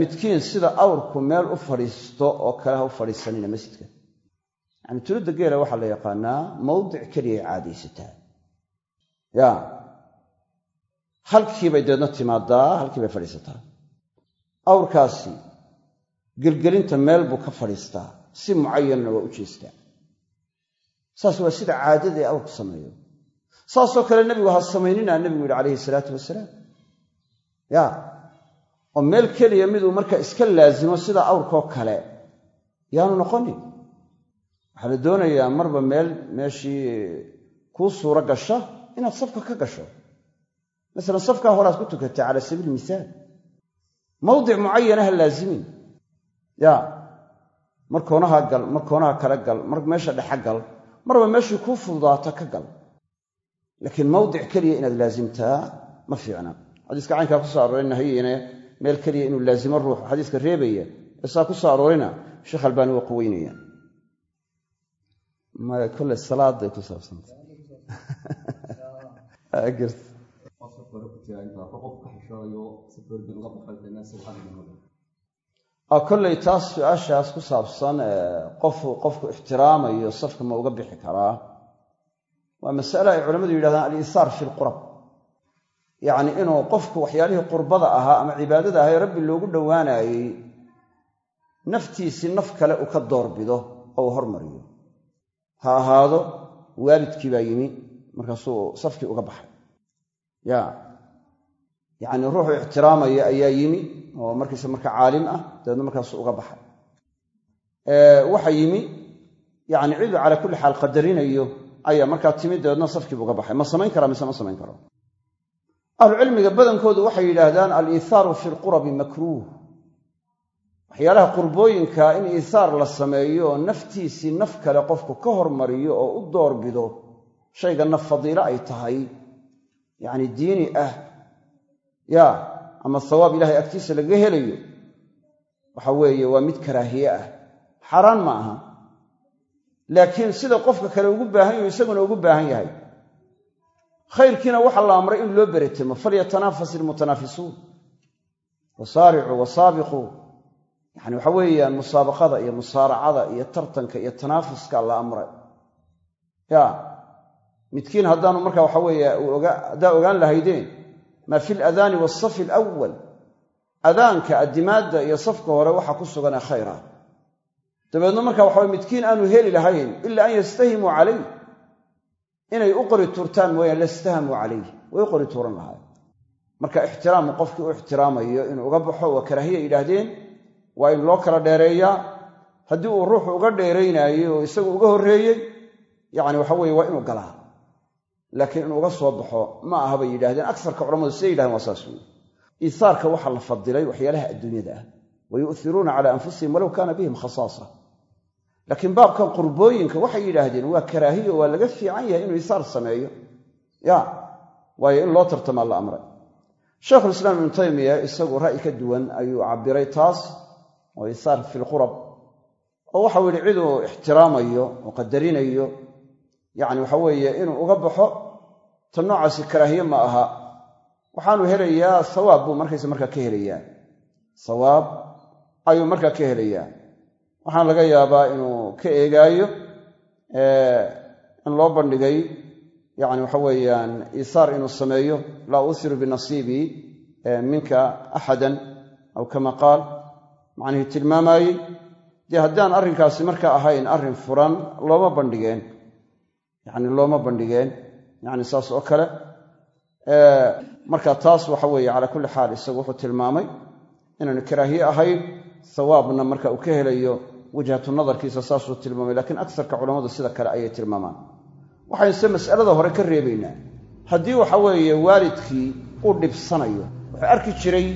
midkiin sida awrku meel u fadhiisto oo kale ha u fadhiisanina masjidka. Yacni tulidda geela waxaa la yaqaanaa mawdic keliya ay caadaysataa. Ya halkiibay deedna timaadaa halkii bay fadhiisataa. Awrkaasi gelgelinta meel buu ka fadhiistaa. Si mucayanna waa u jeestaa. Saas waa sida caadada ee awrku sameeyo. Saasoo kale nebigu ha samaynina nebigu yidhi calayhi salaatu wasalaam. Ya oo meel keliya miduu marka iska laasimo sida awrkoo kale yaanu noqonin. Waxaa la doonayaa marba meel meeshii kuu suuro gasha inaad safka ka gasho masalan safkaa horaad ku tukatay cala sabiili misaal. Mawdic mucayana ha laasimin ya mar koonaha gal mar koonaha kala gal mar meesha dhexa gal marba meeshii kuu fududaato ka gal. Laakiin mawdic keliya inaad laasimtaa ma fiicna. Xadiiska caynkaa ku soo arooray nahyiine meel keliya inuu laasimo ruuxu xadiiska reebaya ee saa ku soo aroorayna sheekh albaani waa quweynaya kolley taas su'aashaas ku saabsan qofu qofku ixtiraamayo safka ma uga bixi karaa. Waa masale ay culammadu yidhahdaan aliisaar fi lqurab yacni inuu qofku waxyaalihii qurbada ahaa ama cibaadada ahaa rabbi loogu dhowaanaayey naftiisii naf kale uu ka doorbido oo uu hormariyo. Ha ahaado waalidkii baa yimi markaasuu safkii uga baxay. Ya yacni ruuxu ixtiraamaya ayaa yimi oo markiisa marka caalim ah dabeedna markaasuu uga baxay. Waxa yimi yacni ciduu calaa kulli xaal qadarinayo ayaa markaa timid dabeedna safkiibu uga baxay. Ma samayn karaa mise ma samayn karo? Ahlucilmiga badankoodu waxay yidhaahdaan aliithaaru fi lqurabi makruuh. Waxyaalaha qurbooyinka in iithaar la sameeyo naftiisii naf kale qofku ka hormariyo oo u doorbido shayganna fadiilo ay tahay. Yacni diini ah ya ama thawaab ilahay agtiisa laga helayo. Waxa weeye waa mid karaahiye ah. Xaaraan ma aha. Laakiin sida qofka kale ugu baahan yahu isaguna ugu baahan yahay. Khayrkiina waxaa la amray in loo beretemo falyatanafas ilmutanaafisuun wasaaricuu wasaabiquu yani waxa weeyaan musaabaqada iyo musaaracada iyo tartanka iyo tanaafuska la amray. Ya midkiin haddaanu marka waxa weeye haddaa ogaan lahaydeen maa fi ladaani waasafi alawal adaanka addimaadda iyo safka hore waxaa ku suganee khayra. Dabeedna marka waxawe midkiin aanu heli lahayn ilaa an yastahimuu calayh inay u qori tuurtaan mooyaan lastahamuu calayh way u qori tuuran lahaay marka ixtiraamu qofkii u ixtiraamayo inuu uga baxo waa karaahiya yidhaahdeen waa in loo kala dheereeyaa. Haddii uu ruuxu uga dheeraynaayo oo isagu uga horreeyey yacni waxa waa inuu galaa laakiin inuu uga soo baxo ma aha bay yidhahdeen aksarka culamadu siday yidhahdeen waa saas wey iihaarka waxaa la fadilay waxyaalaha adduunyada ah. Wa yu'hiruuna calaa anfusihim walow kaana bihim khasaasa. Laakiin baabkan qurbooyinka waxay yidhaahdeen waa karaahiyo waa laga fiican yahay inuu iihaar sameeyo. Ya waayo in loo tartamaa la amray. Sheikhulislaam ibnu taymiya isagu ra'yi ka duwan ayuu cabbiray taas oo iihaar fi lqurab oo waxau yidhi ciduu ixtiraamayo oo qadarinayo yacni waxa weeye inuu uga baxo ta noocaasi karaahiye ma aha. Waxaanu helayaa sawaab buu markaysa markaa ka helayaa. Sawaab ayuu markaa ka helayaa. Waxaan laga yaabaa inuu ka eegaayo in loo bandhigay yacni waxa weeyaan iisaar inuu sameeyo laa usiru binasiibii minka axadan aw kama qaal. Macnihii tilmaamaayey dee haddaan arrinkaasi markaa ahayn arrin furan looma bandhigeen. Yacni looma bandhigeen yacni saas oo kale marka taas waxa weeye calaa kulli xaal isagu wuxuu tilmaamay inaanu karaahiye ahayn sawaabna marka uu ka helayo wajhatu nadarkiisa saasuu tilmaamay lakiin aksarka culammadu sida kale ayay tilmaamaan. Waxaynse mas'alada hore ka reebaynaa. Haddii waxa weeye waalidkii uu dhibsanayo wuxuu arki jiray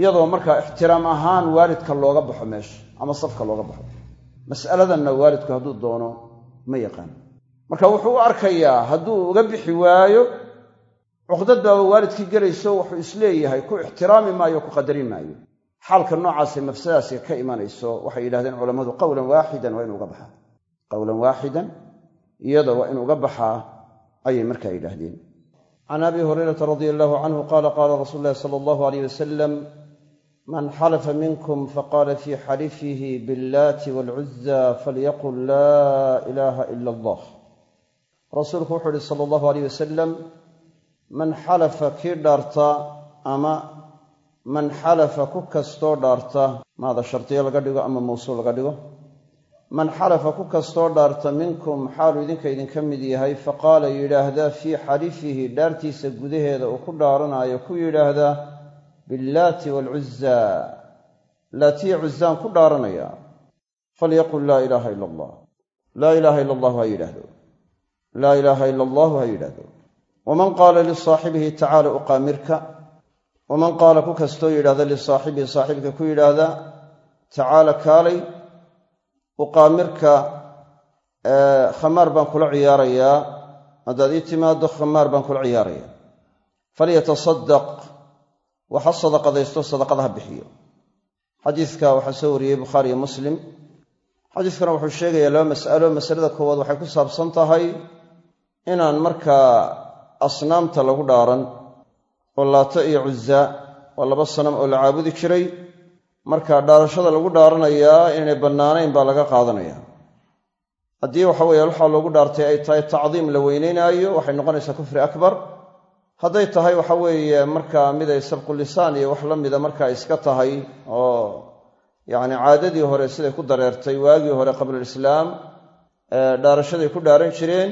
iyadoo markaa ixtiraam ahaan waalidka looga baxo meesha ama safka looga baxo mas'aladanna waalidku hadduu doono ma yaqaan marka wuxuu u arkayaa hadduu uga bixi waayo cuqdad baaba waalidkii gelayso wuxuu is leeyahay ku ixtiraami maayo ku qadarin maayo. Xaalka noocaase mafsadaasi ka imanayso waxay yidhahdeen culammadu qowlan waaxidan waa inu uga baxaa. Qowlan waaxidan iyada waa inu uga baxaa ayay markaa yidhaahdeen. Can abi hurayrata radia allahu canhu qaala qaala rasuulu llahi sala allahu aleyh wasalam man xalafa minkum faqaala fii xalifihi biاllaati waalcuza falyaqul laa ilaaha ila allah rasuulku wuxuu uhi sala allahu aleyh wasalam man xalafa kii dhaarta ama man xalafa ku kastoo dhaarta maada shardiyo laga dhigo ama mawsuul laga dhigo man xalafa ku kastoo dhaarta minkum xaalu idinka idinka mid yahay faqaala yidhaahdaa fii xalifihi dhaartiisa gudaheeda uu ku dhaaranaayo ku yidhaahdaa billaati waalcuza laatiya cuzaan ku dhaaranaya falyaqul laa ilaaha ila allah. Laa ilaaha ila allahu ha yidhaahdo laa ilaaha ila allahu ha yidhaahdo waman qaala lisaaxibihi tacaala uqaamirka. Waman qaala ku kastoo yidhahda lisaaxibihi saaxiibka ku yidhaahda tacaala kaalay uqaamirka khamaar baan kula ciyaarayaa. Haddaad ii timaaddo khamaar baan kula ciyaarayaa. Falyatasadaq waxa sadaqadaysto sadaqada ha bixiyo. Xadiidka waxaa soo wariyey bukhaariyo muslim. Xadiiskana wuxuu sheegayaa laba mas'alo masalada koowaad waxay ku saabsan tahay inaan markaa asnaamta lagu dhaaran oo laata iyo cuza waa laba sanam oo la caabudi jiray marka dhaarashada lagu dhaaranayaa inaynay bannaanayn baa laga qaadanaya. Haddii waxa weeye waxaa loogu dhaartay ay tahay tacdiim la weynaynaayo waxay noqonaysaa kufri akbar. Hadday tahay waxa weeye markaa miday sabqulisaan iyo wax la mida markaa iska tahay oo yacni caadadii hore siday ku dareertay waagii hore qablalislaam dhaarashaday ku dhaaran jireen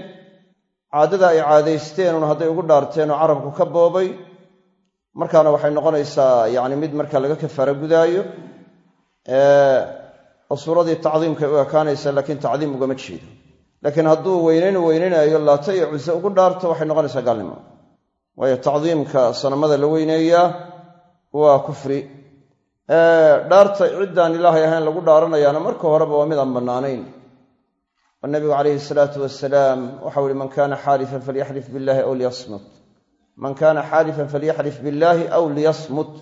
caadada ay caadaysteen un hadday ugu dhaarteen oo carabku ka boobay markaana waxay noqonaysaa yacni mid marka laga kafaara gudaayo suuradii tacdiimkay u ekaanaysa laakiin tacdiim ugama jeedo. Laakiin hadduu weynayn weynaynayo laata iyo cuse ugu dhaarto waxay noqonaysaa gaalnimo. Waayo tacdiimka sanamada la weyneeyaa waa kufri. Dhaarta ciddaan ilaahay ahayn lagu dhaaranayaana marka horeba waa mid aan bannaanayn oo nabigu calayhi salaatu wasalaam waxau ihi man kana xaalifan falyaxlif billahi aw liyasmut man kana xaalifan falyaxlif billaahi aw liyasmut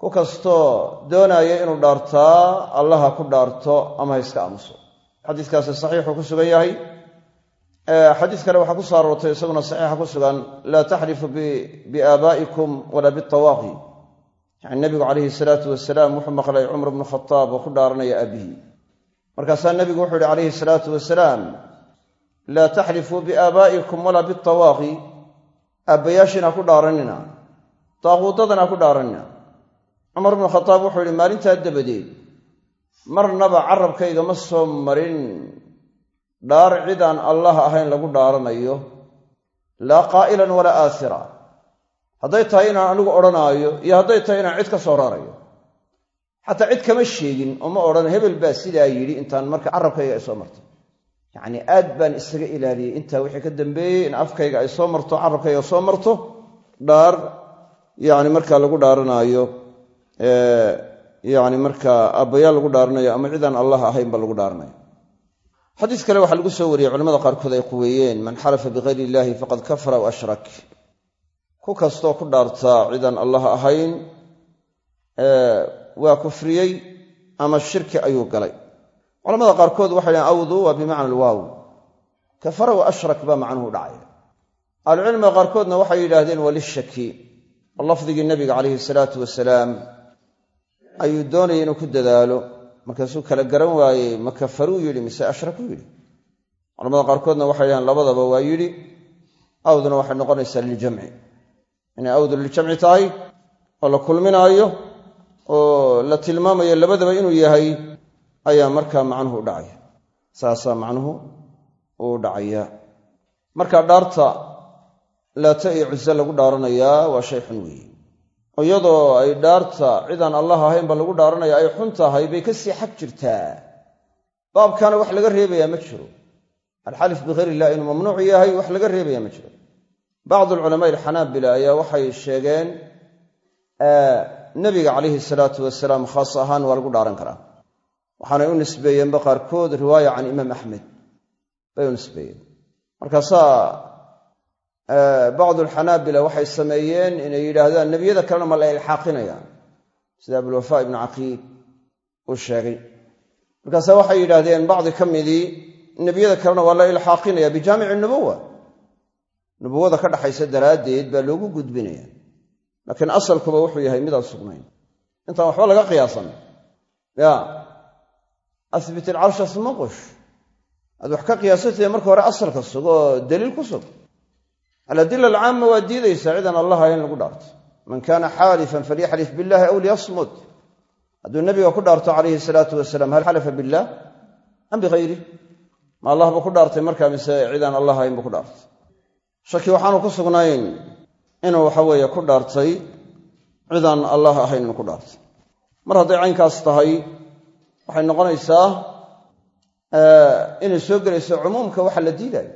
ku kastoo doonaya inuu dhaartaa allaha ku dhaarto ama ha iska aamuso xadiiskaasi saxiixuu ku sugan yahay xadiis kale waxaa ku soo aroortay isaguna saxiixa ku sugan laa taxlifu biaabaa'ikum walaa bitawaaqi yani nabigu calayhi salaatu wasalaam wuxuu maqlay cumar bnu khataab oo ku dhaaranaya aabbihi markaasaa nebigu wuxuu yihi calayhi salaatu wasalaam laa taxlifuu biaabaa'ikum walaa bitawaaqi aabbayaashiin ku dhaaranina. Daaquudadana ha ku dhaaranina. Cumar bnu khataab wuxuu yihi maalintaa dabadeed marnaba carabkayga ma soo marin. Dhaar cidaan allah ahayn lagu dhaaranayo. Laa qaa'ilan walaa aasira hadday tahay inaan anigu odhanaayo iyo hadday tahay inaan cid ka soo rarayo xataa cid kama sheegin oo ma odhan hebel baa sidaa yidhi intaan marka carabkayga ay soo martay yacnii aad baan isaga ilaaliyey. Intaa wixii ka dambeeyey in afkayga ay soo marto carabkayga soo marto dhaar yani markaa lagu dhaaranaayo yani markaa aabbayaal lagu dhaaranayo ama cidaan allah ahaynba lagu dhaaranayo xadiis kale waxaa lagu soo wariyey culamada qaarkood ay quweeyeen man xalafa bikayri illaahi faqad kafara w ku kastoo ku dhaartaa cidaan allah ahayn waa kufriyey ama shirki ayuu galay. Culamada qaarkood waxay dhahen awdu waa bimacna alwaaw kafara wa ashrak baa macnuhu dhacay. Ahlucilmiga qaarkoodna waxay yidhaahdeen waa lishaki. Oo lafdigii nabiga calayhi salaatu wasalaam. Ayuu doonayay inuu ku dadaalo. Markaasuu kala garan waayey ma kafaruu? yidhi mise ashrakuu? yidhi. Culamada qaarkoodna waxay dhahaan labadaba waa yidhi. Awduna waxay noqonaysaa liljamci. Inay awdu liljamci tahay oo la kulminaayo oo la tilmaamayo labadaba inuu yahay ayaa markaa macnuhu u dhacaya. Saasaa macnuhu uu dhacaya. Marka dhaarta laata iyo cuse lagu dhaaranayaa waa shay xun weeye. Iyadoo ay dhaarta cidaan allah ahaynba lagu dhaaranaya ay xun tahay bay ka sii xag jirtaa. Baabkaana wax laga reebayaa ma jiro. Alxalif bikayr illah inuu mamnuuc yahay wax laga reebaya ma jiro. Bacdu alculamaai alxanaabila ayaa waxay sheegeen nebiga calayhi salaatu wasalaam khaas ahaan waa lagu dhaaran karaa. Waxaanay u nisbeeyeenba qaarkood riwaaya can imaam axmed bay u nisbeeyeen. Markaasaa bacdu alxanaabila waxay sameeyeen inay yidhaahdaan nebiyada kalena ma la ilxaaqinayaan sida abulwafaa ibnu caqiid uu sheegay. Markaase waxay yidhaahdeen bacdi ka midii nebiyada kalena waa la ilxaaqinaya bijaamici nubuwa nubuwada ka dhaxaysa daraaddeed baa loogu gudbinaya laakiin asalkuba wuxuu yahay midaan sugnayn. Intaan waxba laga qiyaasan. Ya abit ilcarsha suma qush. Aad wax ka qiyaasataya marka hore asalka sug oo daliil ku sug. Aladila alcaama waa diidaysaa cidaan allaha in lagu dhaarto. Man kaana xaalifan falyaxlif billahi aw liyasmut. Hadduu nebiga ku dhaarto calayhi salaatu wasalaam hal xalafa billaah am bikayrih ma allah buu ku dhaartay markaa mise cidaan allah ahayn buu ku dhaartay. Shaki waxaanu ku sugnayn inuu waxaweeye ku dhaartay cidaan allah ahayn inuu ku dhaartay. Mar hadday caynkaas tahay waxay noqonaysaa inay soo gelayso cumuumka waxa la diidayo.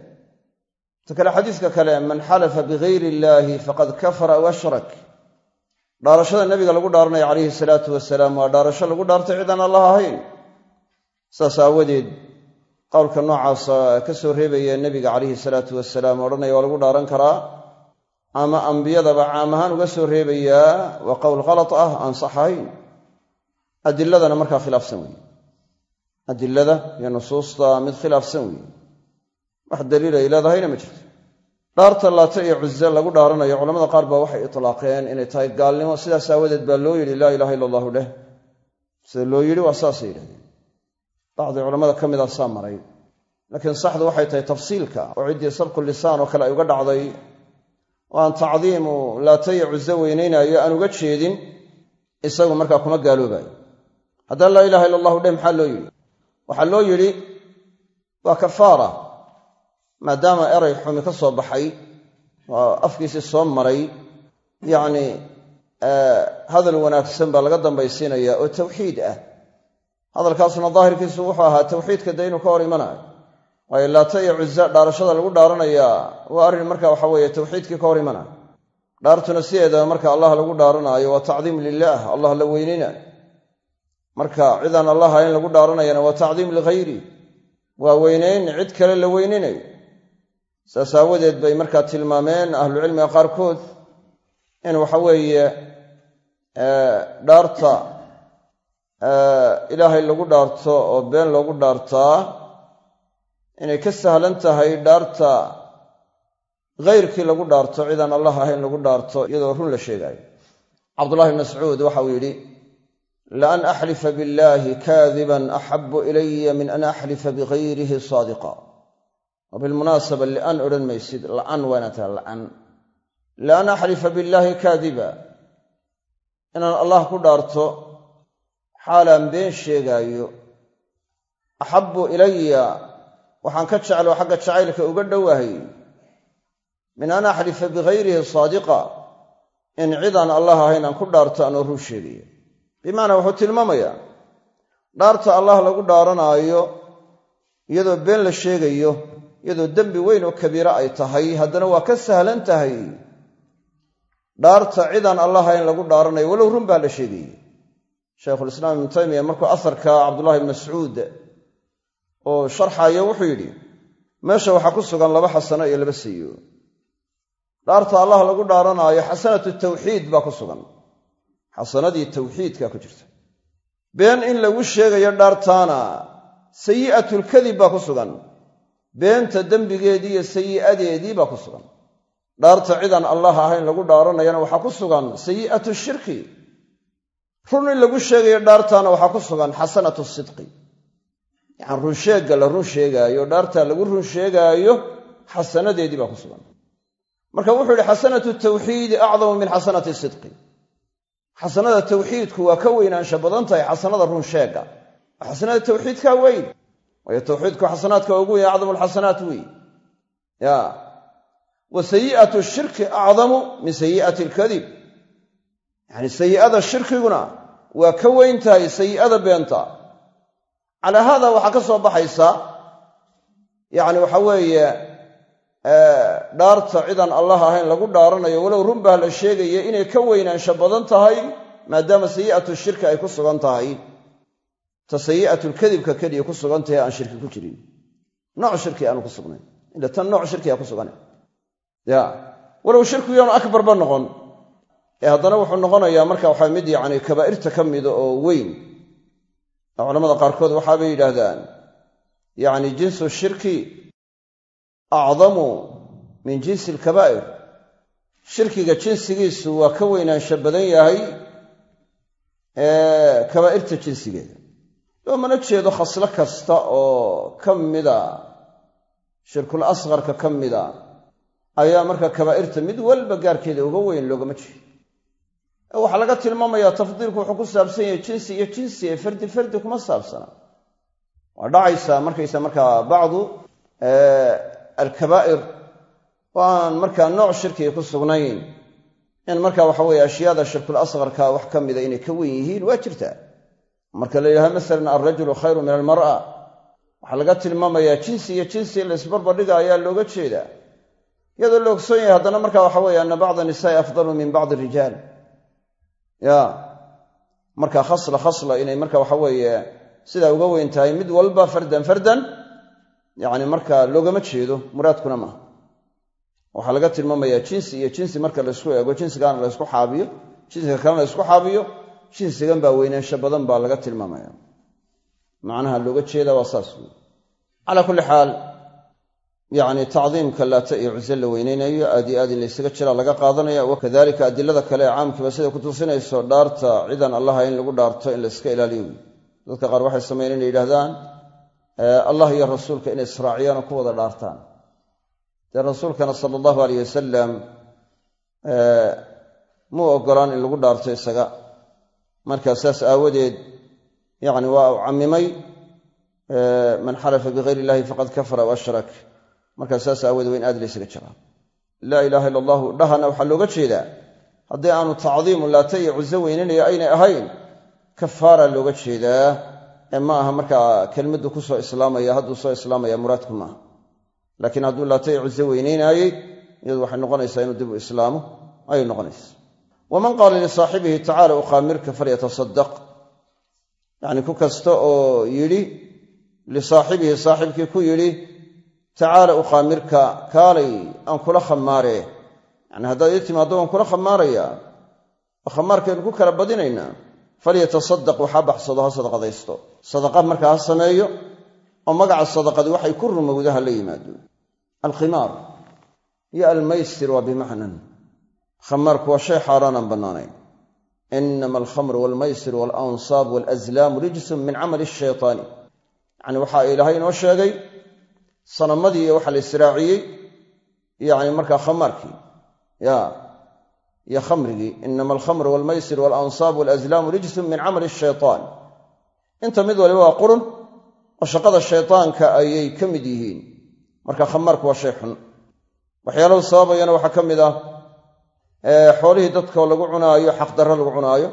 Ta kale xadiiska kale man xalafa bigayri illaahi faqad kafara aw ashrak dhaarashada nebiga lagu dhaaranaya calayhi salaatu wasalaam waa dhaarasho lagu dhaartay cidaan allah ahayn. Saas aawadeed qowlka noocaasa ka soo reebaya nebiga calayhi salaatu wasalaam odhanaya waa lagu dhaaran karaa ama ambiyadaba caam ahaan uga soo reebayaa waa qowl khalad ah aan sax ahayn adiladana markaa khilaafsan weeye. Adilada iyo nusuusta mid khilaafsan weeye. Wax daliil ay leedahayna ma jirto. Dhaarta laata iyo cuze lagu dhaaranayo culamada qaar baa waxay itlaaqeen inay tahay gaalnimo. Sidaas aawadeed baa loo yidhi laa ilaha illa allahu dheh. Sida loo yidhi waa saasay yidhahdeen. Bacdi culamada ka mida saa maray. Laakiin saxdu waxay tahay tafsiilka. Oo ciddii sabku lisaan oo kale ay uga dhacday oo aan tacdiimu laata iyo cuze weynaynaayo aan uga jeedin isagu markaa kuma gaaloobayo haddana laa ilaha illa allahu dheh maxaa loo yidhi waxaa loo yidhi waa kafaara maadaama eray xumi ka soo baxay oo afkiisii soo maray yacni hadal wanaagsan baa laga dambaysiinayaa oo tawxiid ah hadalkaasna daahirkiisu wuxuu ahaa tawxiidka dee inuu ka hor imanayo waayo laata iyo cuza dhaarashada lagu dhaaranayaa waa arrin marka waxa weeye tawxiidkii ka hor imanayo dhaartuna sideedaba marka allah lagu dhaaranaayo waa tacdiim lilaah allah la weyninayo marka cidaan allaha in lagu dhaaranayana waa tacdiim lighayri waa weynayn cid kale la weyninayo saas aawadeed bay markaa tilmaameen ahlucilmiga qaarkood in waxa weeye dhaarta ilaahay lagu dhaarto oo been loogu dhaartaa inay ka sahlan tahay dhaarta hayrkii lagu dhaarto cidaan allah ahayn lagu dhaarto iyadoo run la sheegaayo. Cabdullahi bn mascuud waxauu yidhi laan axlifa billahi kaadiban axabu ilaya min an axlifa bigayrihi saadiqa. Wa bilmunaasaba odhan maysid la'an waana taha la'an. Laan axlifa billaahi kaadiba. Inaan allah ku dhaarto xaalaan been sheegaayo axabbu ilaya waxaan ka jeclo xagga jacaylka uga dhowahay min an axlifa bigayrihi saadiqa in cidaan allah ahayn aan ku dhaarto anoo run sheegaya bimacnaa wuxuu tilmaamayaa dhaarta allah lagu dhaaranaayo iyadoo been la sheegayo iyadoo dembi weyn oo kabiira ay tahay haddana waa ka sahlan tahay. Dhaarta cidaan allah ahayn lagu dhaaranayo walow run baa la sheegayey shaykhulislaam ibnu taymiya markuu asarka cabdullahi bn mascuud oo sharxayo wuxuu yidhi meesha waxaa ku sugan laba xasano iyo laba sayo dhaarta allah lagu dhaaranaayo xasanatu tawxiid baa ku sugan. Xasanadii tawxiidkaa ku jirta. Been in lagu sheegayo dhaartaana sayi'atulkadib baa ku sugan. Beenta dembigeedii iyo sayi'adeedii baa ku sugan. Dhaarta cidaan allah ahayn lagu dhaaranayana waxaa ku sugan sayi'atu shirki. Run in lagu sheegayo dhaartaana waxaa ku sugan xasanatu sidqi yacani runsheegga la run sheegaayo dhaartaa lagu run sheegaayo xasanadeedii baa ku sugan. Marka wuxuu yihi xasanatu tawxiidi acdamu min xasanati sidqi. Xasanada tawxiidku waa ka weynaansha badan tahay xasanada run sheegga. Xasanada tawxiidkaa weyn. Waayo tawxiidku xasanaadka ugu weyn acdamu alxasanaat wey ya. Wa sayi'atu shirki acdamu min sayi'ati alkadib yacni sayi'ada shirkiguna waa ka weyn tahay sayi'ada beenta calaa haada waxaa ka soo baxaysa yacni waxa weeye dhaarta cidaan allah ahayn lagu dhaaranayo walow run baa la sheegaya inay ka weynaansho badan tahay maadaama sayi'atu shirki ay ku sugan tahay. Ta sayi'atulkadibka keliya ku sugan tahay aan shirki ku jirin. Nooc shirki aanu ku sugnayn. Ila tan nooc shirkiga ku sugan ya. Walow yaanu akbarba noqon. Ee haddana wuxuu noqonayaa marka waxaa mid yacni kabaa'irta ka mida oo weyn culamada qaarkood waxaabay yidhaahdaan yacni jinsu shirki acdamu min jinsi alkabaa'ir. Shirkiga jinsigiisu waa ka weynaansha badan yahay kabaa'irta jinsigeeda. Loomana jeedo khaslo kasta oo ka mida shirkul asqarka ka mida ayaa marka kabaa'irta mid walba gaarkeeda uga weyn loogama jeedo waxaa laga tilmaamayaa tafdiilku wuxuu ku saabsan yahay jinsi iyo jinsi ee fardi fardi kuma saabsana. Waa dhacaysaa markaysa markaa bacdu alkabaa'ir oo markaa nooc shirkiga ku sugnayn. In marka waxa weye ashyaada shirkul asqarka wax ka mida inay ka wen yihiin waa jirtaa marka la yidhaha masalan alrajulu khayru min almar'a. Waxaa laga tilmaamayaa jinsi iyo jinsi in laysbarbardhiga ayaa looga jeedaa. Iyadoo la ogsoon yahay haddana marka waxa weye ana bacda nisaai afdalu min bacdi rijaal ya. Marka khasla khasla inay marka waxa weeye sidaa uga weyn tahay mid walba fardan fardan yacni marka loogama jeedo muraadkuna maaha waxaa laga tilmaamayaa jinsi iyo jinsi marka laysku eego jinsigaana laysku xaabiyo jinsiga kalena laysku xaabiyo jinsigan baa weynaansho badan baa laga tilmaamaya macnaha looga jeeda waa saas. Calaa kulli xaal yacni tacdiimka laata iyo cuse la weynaynayo aad iyo aad in laysaga jiraa laga qaadanaya wakadalika adilada kale ee caamkiiba siday kutusinayso dhaarta cidan allaha in lagu dhaarto in layska ilaaliyo. Wey dadka qaar waxay sameeyeen inay yidhahdaan allah iyo rasuulka inay israaciyaan oo ku wada dhaartaan. Dee rasuulkana sala allahu aleyh wasalam muu ogolaan in lagu dhaarto isaga. Markaa saas aawadeed yacni waa u cammimay man xalafa bikayr illahi faqad kafara w ashrak markaa saas aawadeed waa in aad laysaga jiraa laa ilaha illa allahu dhahana waxaa looga jeedaa haddii aanu tacdiimu laata iyo cuso weynanayo aynay ahayn kafaara looga jeedaa. Ee ma aha markaa kelmaddu ku soo islaamaya hadduu soo islaamaya muraadku maaha laakiin hadduu laatay cuze weynaynaayey iyadu waxay noqonaysaa inuu dib u islaamo ayay noqonaysa waman qaala lisaaxibihi tacaala uqaamirka falyatasadaq yacni ku kasta oo yidhi lisaaxibihi saaxibkii ku yidhi tacaala uqaamirka kaalay aan kula khamaare yani haddaad ii timaaddo waan kula khamaarayaa oo ku kala badinaynaa falyatasadaq waxaa baxsado ha sadaqadaysto sadaqa markaa ha sameeyo oo magaca sadaqadi waxay ku rumowda la yimaado alkhimaar iyo almaysir waa bimacnan khamaarku waa shay xaaraanaan bannaanayn inama alkhamru walmaysir walansaab walazlaamu rijsun min camali shaytaani yacni waxaa ilaahay inoo sanamadii waxa la israaciyey yani markaa khamaarkii iyo khamrigii inama alkhamru walmaysir walansaab walazlaamu rijsun min camali shaytaan. Inta mid waliba waa qurun oo shaqada shaytaanka ayay ka mid yihiin. Marka khamaarku waa shay xun. Waxyaalahu sababayana waxaa ka mid ah xoolihii dadkao lagu cunaayo xaqdarro lagu cunaayo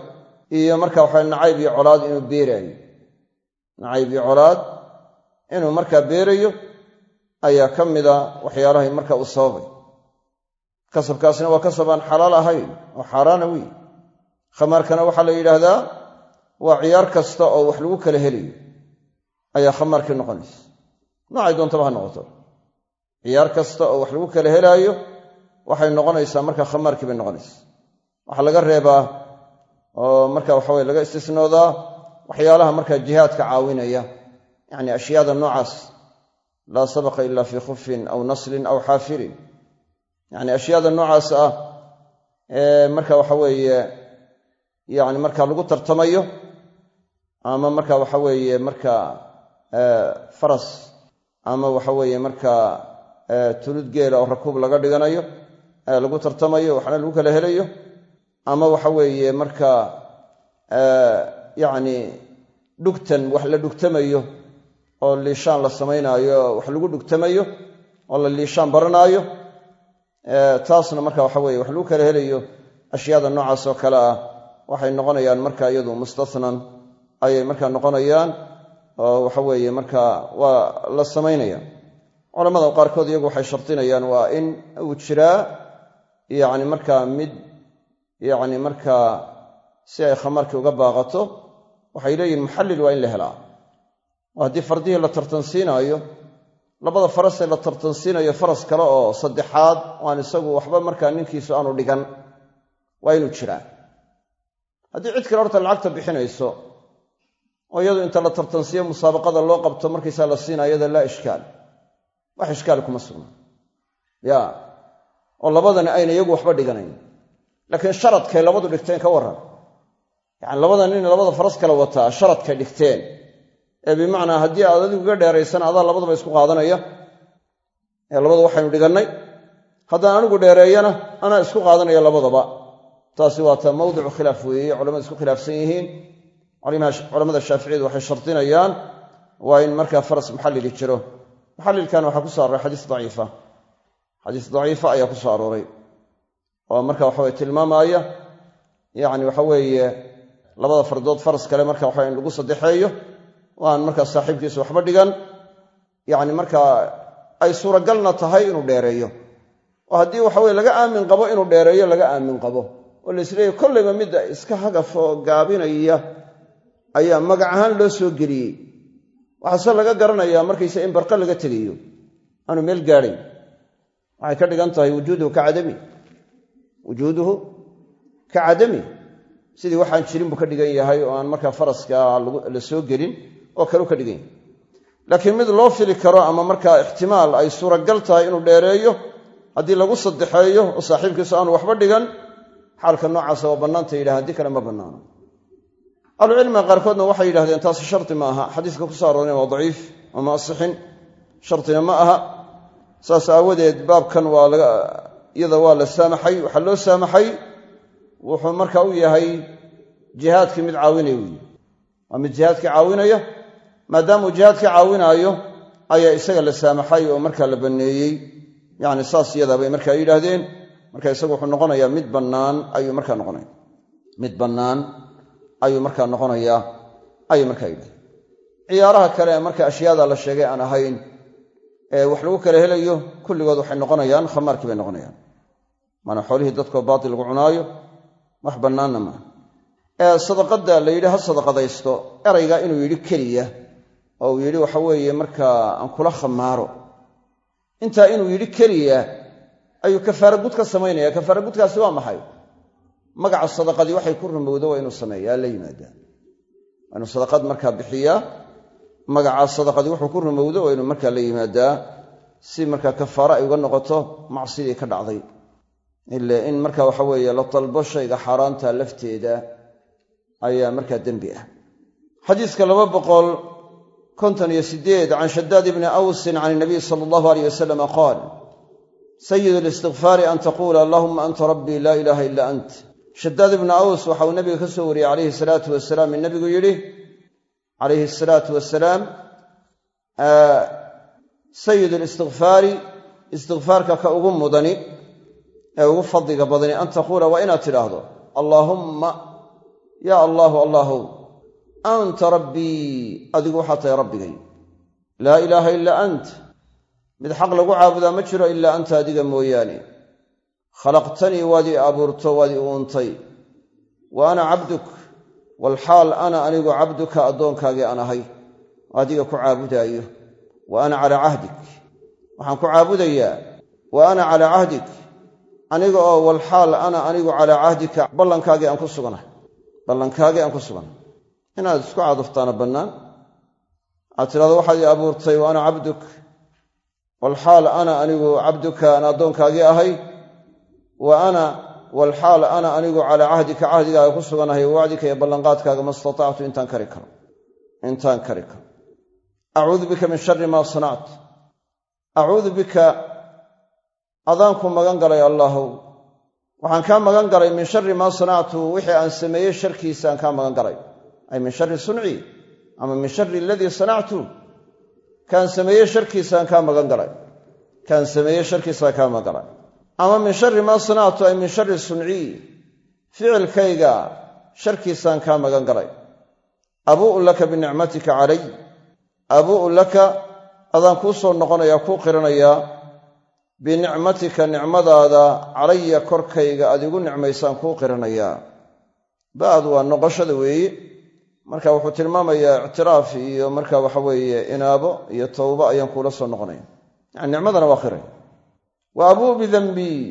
iyo marka waxa nacayb iyo colaad inuu beeraayo. Nacayb iyo colaad inuu markaa beerayo ayaa ka mida waxyaalahay marka uu sababay. Kasabkaasna waa kasab aan xalaal ahayn oo xaaraana wey khamaarkana waxaa la yidhaahdaa waa ciyaar kasta oo wax lagu kala helayo. Ayaa khamaarkii noqonaysa. Noocay doontaba ha noqoto. Ciyaar kasta oo wax lagu kala helaayo waxay noqonaysaa marka khamaarkii bay noqonaysa. Waxaa laga reebaa oo marka waxaweye laga istisnoodaa waxyaalaha marka jihaadka caawinaya. Yacni ashyaada noocaas laa sabaqa ila fii khufin aw naslin aw xaafirin. Yacni ashyaada noocaas ah ee marka waxa weeye yani marka lagu tartamayo ama marka waxa weeye marka faras ama waxa weeye marka tulud geela oo rakuub laga dhiganayo lagu tartamayo waxna lagu kala helayo ama waxa weeye marka yacni dhugtan wax la dhugtamayo oo liishaan la samaynaayo wax lagu dhugtamayo oo la liishaan baranaayo taasna marka waxa weye wax lagu kala helayo ashyaada noocaas oo kale ah. Waxay noqonayaan marka iyadu mustasnan ayay marka noqonayaan oo waxa weeye marka waa la samaynaya culamada qaarkood iyagu waxay shardinayaan waa in uu jiraa yacni markaa mid yacni markaa si ay khamarkii uga baaqato waxay leeyihiin muxallil waa in la helaa oo haddii fardihii la tartansiinaayo labada farasee la tartansiinayo faras kale oo saddexaad aan isagu waxba markaa ninkiisu aanu dhigan waa inuu jiraa. Haddii cid kale horta lacagta bixinayso oo iyadu inta la tartansiiyo musaabaqada loo qabto markaysaa la siinaa iyada laa ishkaal. Wax ishkaali kuma sugna. Ya oo labadani ayna iyagu waxba dhiganayn. Laakiin sharadkay labadu dhigteen ka warran. Yacani labada nin labada faras kale wataa sharadkay dhigteen ee bimacnaa haddii aad adigu ga dheeraysana adaa labadaba isku qaadanaya. Ee labada waxaynu dhigannay. Haddaan anigu dheereeyana anaa isku qaadanaya labadaba. Taasi waa ta mawdicu khilaaf weeye culamadu isku khilaafsan yihiin. Culamada shaaficiyadu waxay shardinayaan waa in markaa faras muxallili jiro. Muxallilkan waxaa ku so arooray xadiis daciifa. Xadiis daciifa ayaa ku soo arooray. Oo marka waxaweye tilmaamaaya yacni waxa weeye labada fardood faras kale marka waxa in lagu saddexeeyo oo aan markaa saaxiibkiisu waxba dhigan. Yacni markaa ay suuragalna tahay inuu dheereeyo. Oo haddii waxaweye laga aamin qabo inuu dheereeyo laga aamin qabo. Oo la isleeyahy midda iska hagafoo gaabinaya ayaa magac ahaan loo soo geliyey. Waxaase laga garanayaa markayse in barqa laga tegayo. Aanu meel gaadhayn waxay ka dhigan tahay wujuuduhu ka cadami. Wujuuduhu ka cadami. Sidii waxaan jirin buu ka dhigan yahay oo aan markaa faraska la soo gelin oo kaleu ka dhigan laakiin mid loo fili karo ama markaa ixtimaal ay suuragal tahay inuu dheereeyo haddii lagu saddexeeyo oo saaxiibkiisu aanu waxba dhigan xaalka noocaasa waa bannaanta yidhaha haddii kale ma bannaano. Ahlucilmiga qaarkoodna waxay yidhahdeen taasi shardi ma aha. Xadiiska ku so waa daciif ma asixin. Shardina ma aha. Saas aawadeed baabkan waa iyada waa la saamaxay. Waxaa loo saamaxay wuxuu marka u yahay jihaadkii mid caawinaya weyi waa mid jihaadkii caawinaya maadaamuu jihaadkii caawinaayo ayaa isaga la saamaxay oo markaa la banneeyey yacni saas iyadaa bay markaa yidhaahdeen. Marka isagu wuxuu noqonayaa mid bannaan ayuu markaa noqonaya. Mid bannaan ayuu markaa noqonayaa ayay markaa yidhahdeen ciyaaraha kale marka ashyaada la sheegay aan ahayn ee wax lagu kala helayo kulligood waxay noqonayaan khamaarkii bay noqonayaan. Maana xoolihii dadkoo baatil lagu cunaayo wax bannaanna maaha ee sadaqadda la yidhi ha sadaqadaysto erayga inuu yidhi keliya oo uu yidhi waxa weeye markaa aan kula khamaaro. Intaa inuu yidhi keliya ayuu kafaara gud ka samaynaya kafaara gudkaasi waa maxay? Magaca sadaqadii waxay ku rumowdo waa inuu sameeyaa la yimaadaa waa inuu sadaqad markaa bixiyaa. Magacaa sadaqadii wuxuu ku rumowdo waa inuu markaa la yimaadaa si markaa kafaara ay uga noqoto macsidii ka dhacday. Ile in marka waxa weeye la dalbo shayga xaaraanta lafteeda ayaa markaa dembi ah. Xadiiska laba boqol konton iyo sideed can shadaad ibni awsin can inabiy sala allahu aleyh wasalama qaal sayid listikfaari an taquula allahuma anta rabbii laa ilaaha ila ant. Shadaad ibnu aws waxa uu nabiga ka soo wariyey calayhi salaatu wasalaam in nabigu yidhi calayhi asalaatu wasalaam sayid listikfaari istikfaarka ka ugu mudani ee ugu fadliga badani an taquula waa inaad tidhaahdo allaahumma yaa allaahu anta rabbii adigu waxaa tahay rabbigay. Laa ilaaha ilaa ant. Mid xaq lagu caabudaa ma jiro ilaa anta adiga mooyaane. Khalaqtanii waad ii abuurto waad ii uuntay wa ana cabduk walxaal ana anigu cabduka addoonkaagii aan ahay. Adiga ku caabudaayo. Wa ana calaa cahdik. Waxaan ku caabudayaa. Wa ana calaa cahdik. Aniga oo walxaal ana anigu calaa cahdika. Ballankaagii aan ku suganahay ballankaagii aan ku suganahay inaad isku caduftaana bannaan. Aad tidhahdo waxaad ii abuurtay wa ana cabduk. Walxaal ana anigu cabduka aan addoonkaagii ahay. Wa ana walxaal ana anigu calaa cahdika cahdigaaga ku suganahay wa wacdika iyo ballanqaadkaaga ma istatactu intaan kari karo. Intaan kari karo. Acuudu bika min shari maa sanact acuudu bika adaanku magan galay allaahow waxaan kaa magan galay min shari maa sanactu wixii aan sameeyey sharkiisa aan kaa magan galay ay min shari sunci ama min shari aladii sanactu kaan sameeye sharkiisaan kaa magan galay. Kaan sameeye sharkiisaan kaa magan galay. Ama min shari maa sanactu ay min shari suncii ficilkayga sharkiisaan kaa magan galay. Abuu'u laka binicmatika calay. Abuu'u laka adaan kuu soo noqonayaa kuu qiranayaa binicmatika nicmadaada calaya korkayga aad igu nicmaysaan kuu qiranayaa. Ba'du waa noqoshada weeye marka wuxuu tilmaamayaa ictiraaf iyo marka waxa weeye inaabo iyo towbo ayaan kuula soo noqonaya yani nicmadana waa qiray wa abuu bidanbii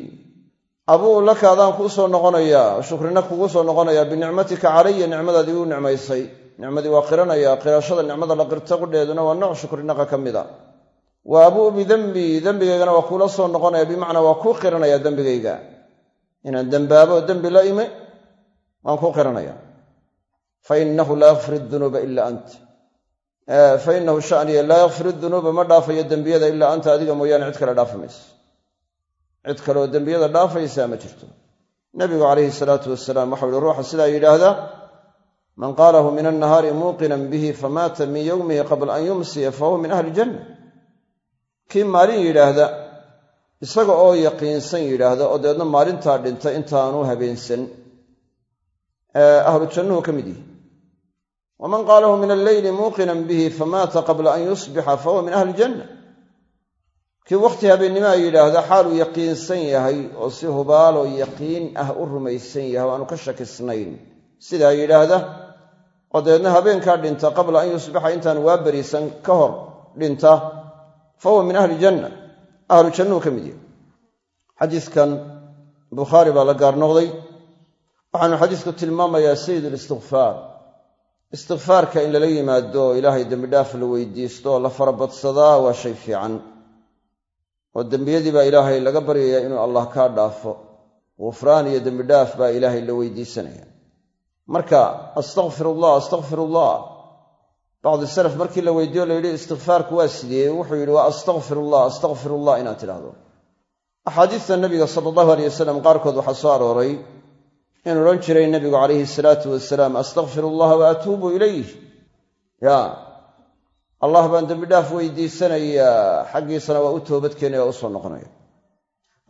abuu laka adaan kuu soo noqonayaa shukrina kugu soo noqonayaa binicmatika calaya nicmadaad igu nicmaysay. Nicmadii waa qiranaya qirashada nicmada la qirta qudheeduna waa nooc shukrinaqa ka mid a wa abuu bidanbii dembigaygana waa kuula soo noqonaya bimacnaa waa kuu qiranaya dembigayga inaan dembaabo dembi la imi waan kuu qiranaya fainahu laa yakfir dunuuba ila ant fainahu shaniya laa yakfir dunuuba ma dhaafayo dembiyada ilaa anta adiga mooyaane cid kale dhaafi mayso cid kaleoo dembiyada dhaafaysaa ma jirto nabigu calayhi salaatu wasalaam waxau yihi ruuxa sidaa yidhaahda man qaalahu min annahaari muuqinan bihi famaata min yowmihi qabla an yumsiya fahuwa min ahli janna kii maalin yidhaahda isaga oo yaqiinsan yidhaahda oo dabeedna maalintaa dhintay intaanu habeensan ahlu jannuhu ka mid yihi waman qaalahu min alleyli muuqinan bihi famaata qabla an yusbixa fahuwa min ahli janna kii wakhti habeennimaa yidhaahda xaaluu yaqiinsan yahay oo si hubaaloo yaqiin ah u rumaysan yahay o aanu ka shakisnayn sidaa yidhaahda oo dabeedna habeenkaa dhinta qabla an yusbixa intaan waa beriisan ka hor dhinta fahuwa min ahli janna ahlu jannuhu ka mid yahay xadiiskan bukhaari baa la gaar noqday istikfaarka in lala yimaado ilaahay dembidhaaf la weydiisto la farabadsadaa waa shay fiican. Oo dembiyadii baa ilaahay laga baryayaa inuu allah kaa dhaafo. Gufraan iyo dembidhaaf baa ilaahay la weydiisanaya. Marka astakfirullah astakfirullah bacdi salaf markii la weydiiyo la yidhi istikfaarku waa sidee? Wuxuu yidhi waa astakfirullah astakfirullah inaad tidhaahdo. Axaadiista nabiga sala allahu aleyh wasalam qaarkood waxaa soo arooray in odhan jiray nabigu calayhi salaatu wasalaam astakfir allaha wa atuubu ilayh. Ya allah baan dembidhaaf weydiisanayaa xaggiisana waa u toobadkeenaya waa u soo noqonaya.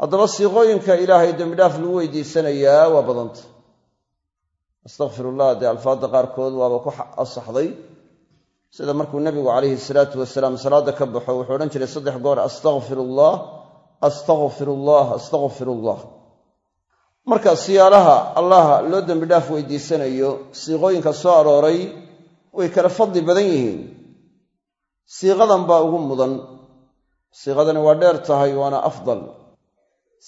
Haddaba siiqooyinka ilaahay dembidhaaf lagu weydiisanayaa waa badanta. Astakfirullah dee alfaadda qaarkood waaba ku asaxday sida markuu nebigu calayhi salaatu wasalaam salaadda ka baxo wuxuu odhan jiray saddex goor astaqfirullah astaqfirullah astaqfirullah marka siyaalaha allah loo dembi dhaaf weydiisanayo siiqooyinka soo arooray way kala fadli badan yihiin. Siiqadan baa ugu mudan. Siiqadani waa dheer tahay waana afdal.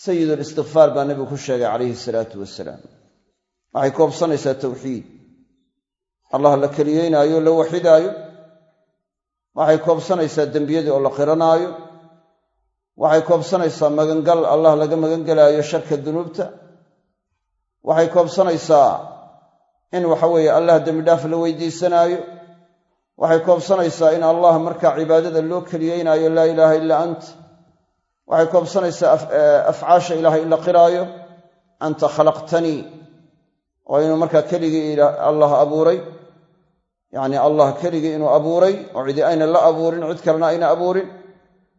Sayidulistikfaar baa nebigu ku sheegay calayhi salaatu wasalaam waxay koobsanaysaa tawxiid. Allah la keliyeynaayo la waxidaayo waxay koobsanaysaa dembiyadii oo la qiranaayo. Waxay koobsanaysaa magangal allah laga magangelaayo sharka dunuubta waxay koobsanaysaa in waxa weeye allah dembidhaaf la weydiisanaayo. Waxay koobsanaysaa in allah markaa cibaadada loo keliyeynaayo laa ilaaha illaa ant. Waxay koobsanaysaa afcaasha ilaahay in la qiraayo. Anta khalaqtanii oo inuu markaa keligii allah abuuray. Yacni allah keligii inuu abuuray oo cidi ayna la abuurin cid kalena ayna abuurin.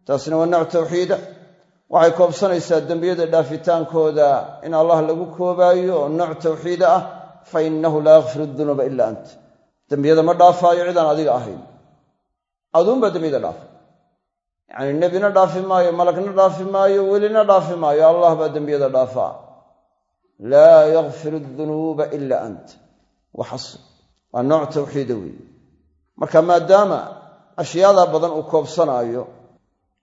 Taasina waa nooc tawxiida waxay koobsanaysaa dembiyada dhaafitaankooda in allah lagu koobaayo oo nooc tawxiida ah fa innahu laa yakfiru dunuuba ila ant. Dembiyada ma dhaafaayo cidaan adiga ahayn. Aduunbaa dembiyada dhaafa. Yacni nebina dhaafi maayo malagna dhaafi maayo welina dhaafi maayo allah baa dembiyada dhaafaa. Laa yakfiru dunuuba ila ant. Waxasb waa nooc tawxiida weeye marka maadaama ashyaadaa badan uu koobsanaayo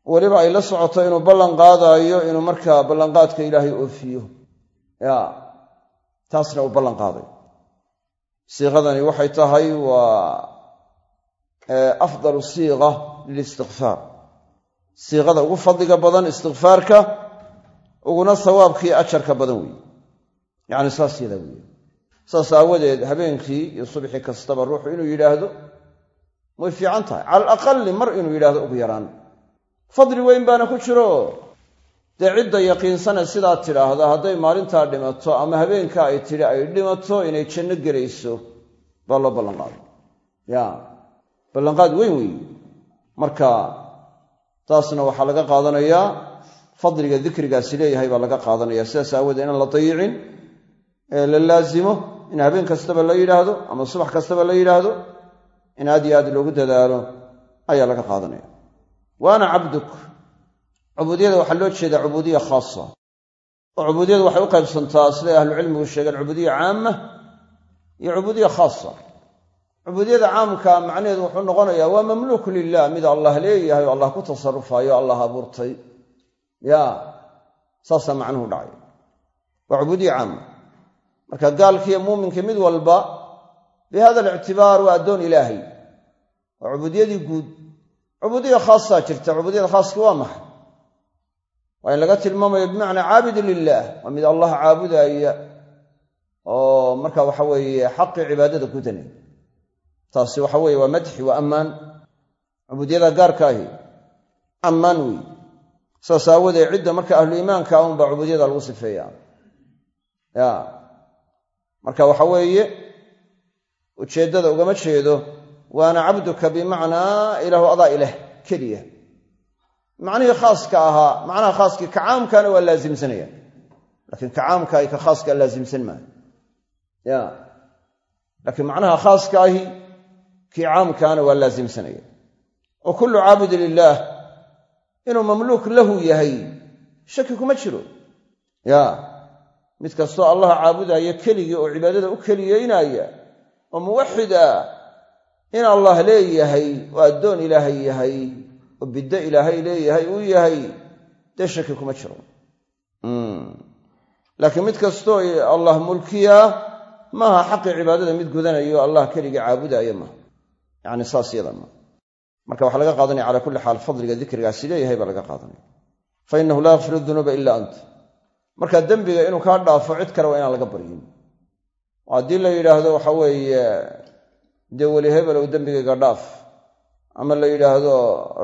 weliba ay la socoto inuu ballan qaadaayo inuu markaa ballanqaadka ilaahay oofiyo. Ya taasna uu ballan qaaday. Siiqadani waxay tahay waa afdalu siiqa lilistikfaar siiqada ugu fadliga badan istikfaarka uguna sawaabkii ajarka badan weeye. Yacni saas yadaa weeye. Saas aawadeed habeenkii iyo subxii kastaba ruuxu inuu yidhaahdo way fiican tahay. Cala alaqali mar inuu yidhahdo ugu yaraan fadli weyn baana ku jiro. Dee cidda yaqiinsane sidaa tidhaahda hadday maalintaa dhimato ama habeenka ay tidhi ay dhimato inay janno gelayso baa loo ballanqaaday ya ballanqaad weyn weeye marka taasna waxaa laga qaadanayaa fadliga dikrigaasi leeyahay baa laga qaadanaya. Sidaas aawoodee inaan la dayicin ee la laasimo in habeen kastaba la yidhaahdo ama subax kastaba la yidhaahdo in aad iyo aad loogu dadaalo ayaa laga qaadanaya wa ana cabduk cubuudiyada waxaa loo jeedaa cubuudiya khaasa oo cubuudiyadu waxay u qaybsantaa siday ahlucilmigu sheegeen cubuudiya caama iyo cubuudiya khaasa cubuudiyada caamka macnaheedu wuxuu noqonayaa waa mamluuku lilah mid allah leeyahay oo allah ku tasarufaayo allah abuurtay ya saasaa macnuhu dhacay waa cubuudiya caama marka gaalkiiyo muuminkii mid walba bihada alictibaar waa addoon ilaahay waa cubuudiyadii guud cubuudiya khaasaa jirta. Cubuudiyada khaaski waa maxay? Waa in laga tilmaamayo bimacnaa caabidun lilaah waa mid allah caabudaaya oo marka waxa weeye xaqii cibaadada gudanay taasi waxa weeye waa madxi waa ammaan. Cubuudiyada gaarka ahi ammaan weeye saas aawoodee cidda marka ahlu iimaanka unbaa cubuudiyada lagu sifeeya ya marka waxa weeye ujeeddada ugama jeedo waana cabduka bimacnaa ilaahu adaa ileh keliya. Macnihii khaaska ahaa macnaha khaaskii ka caamkaana waa laasimsanaya laakiin ka caamkaahi ka khaaska laasimsan maayo ya. Laakiin macnaha khaaska ahi kii caamkaana waa laasimsanaya wa kullu caabudi lilaah inuu mamluuk lahu yahay shaki kuma jiro. Ya. Mid kastoo allah caabudaya keligii oo cibaadada u keliyeynaya oo muwaxid in allah leeyahay oo addoon ilaahay yahay oo biddo ilaahay leeyahay uu yahay dee shaki kuma jiro. Laakiin mid kastoo allah mulkiyaa maaha xaqii cibaadada mid gudanayo allah keligii caabudaayo maaha. Yacni saas yada ma marka waxaa laga qaadanaya cala kulli xaal fadliga dikrigaasi leeyahay baa laga qaadanaya. Fa innahu laa yakfiru dunuuba ila ant. Marka dembiga inuu kaa dhaafo cid kale waa inaan laga baryin. Haddii la yidhaahdo waxa dee weli hebel ou dembigayga dhaaf. Ama la yidhaahdo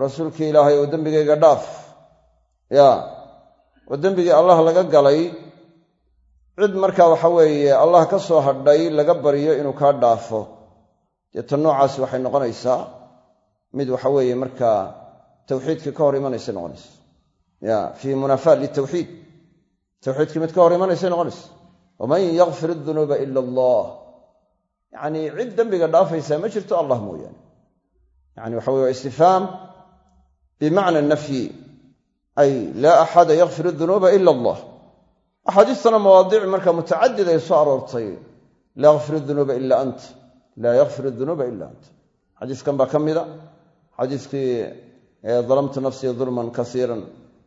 rasuulkii ilaahay ou dembigayga dhaaf. Ya. Oo dembigii allah laga galay cid marka waxa weeye allah ka soo hadhay laga baryo inuu kaa dhaafo. Dee tan noocaasi waxay noqonaysaa mid waxa weeye markaa tawxiidkii ka hor imanaysa noqonaysa. Ya fii munaafaat litawxiid. Tawxiidkii mid ka hor imanaysay noqonaysa. Waman yakfir dunuuba ila allah yacnii cid dembiga dhaafaysaa ma jirto allah mooyaane. Yani waxa weye istifhaam bimacna nafyi. Ay laa axada yakfir dunuuba ila allah. Axaadiistana mawaadiic marka mutacadid ay soo aroortay. Laa yakfir dunuuba ila ant. Laa yakfir dunuuba ila ant. Xadiiskan baa ka mida. Xadiiskii dalamtu nafsii dulman kaiiran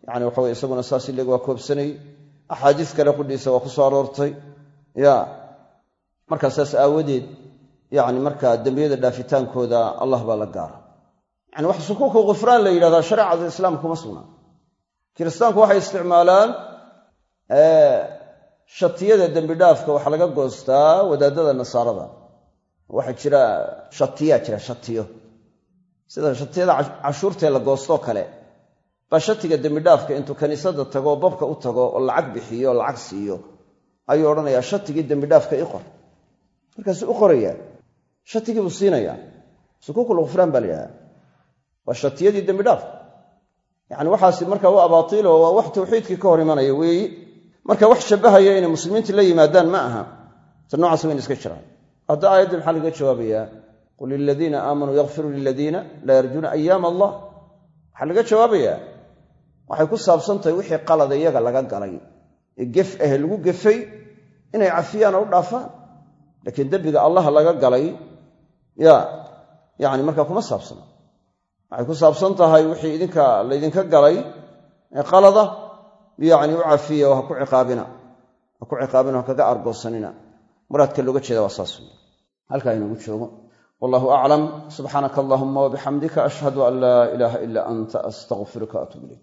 yani waxa weye isaguna saas ileg waa koobsanayey. Axaadiis kale qudhiisa waa ku soo aroortay. Ya markaa saas aawadeed yani markaa dembiyada dhaafitaankooda allah baa la gaara. Yani wax sukuuku khufraan la yidhahdaa shareecada islaamka kuma sugnaa kiristaanku waxay isticmaalaan shatiyada dembidhaafka waxaa laga goostaa wadaadada nasaarada. Waxaa jira shatiyaa jira shatiyo. Sida shatiyada cashuurtee la goostoo kale. Baa shatiga dembidhaafka intuu kaniisada tago babka u tago oo lacag bixiyo oo lacag siiyo ayuu odhanayaa shatigii dembidhaafka i qor markaasuu u qorayaa shatigii buu siinayaa. Sukuukul khufraan baa la yidhahdaa waa shatiyadii dembidhaafka yani waxaasi marka waa abaatiilo waa wax tawxiidkii ka hor imanaya weeyi. Marka wax shabbahaya inay muslimiinta la yimaadaan ma aha. Ta noocaas wayna iska jiraan. Hadda aayadda maxaa laga jawaabayaa? Qul liladiina aamanuu yakfiruu liladiina laa yarjuuna ayaama allah. Waxaa laga jawaabayaa waxay ku saabsantahay wixii qalada iyaga laga galay. Ee gef ahe lagu gefay inay cafiyaan u dhaafaan laakiin dembiga allah laga galay ya yani markaa kuma saabsana waxay ku saabsan tahay wixii idinka laydinka galay qalada yacni u cafiya oo ha ku ciqaabina ha ku ciqaabina ha kaga argoosanina muraadka looga jeeda waa saas. Halkaa inoogu joogo. Wallahu aclam subxaanaka allahuma wabixamdika ashhadu an laa ilaaha ila anta astaqfiruka atuub ilayk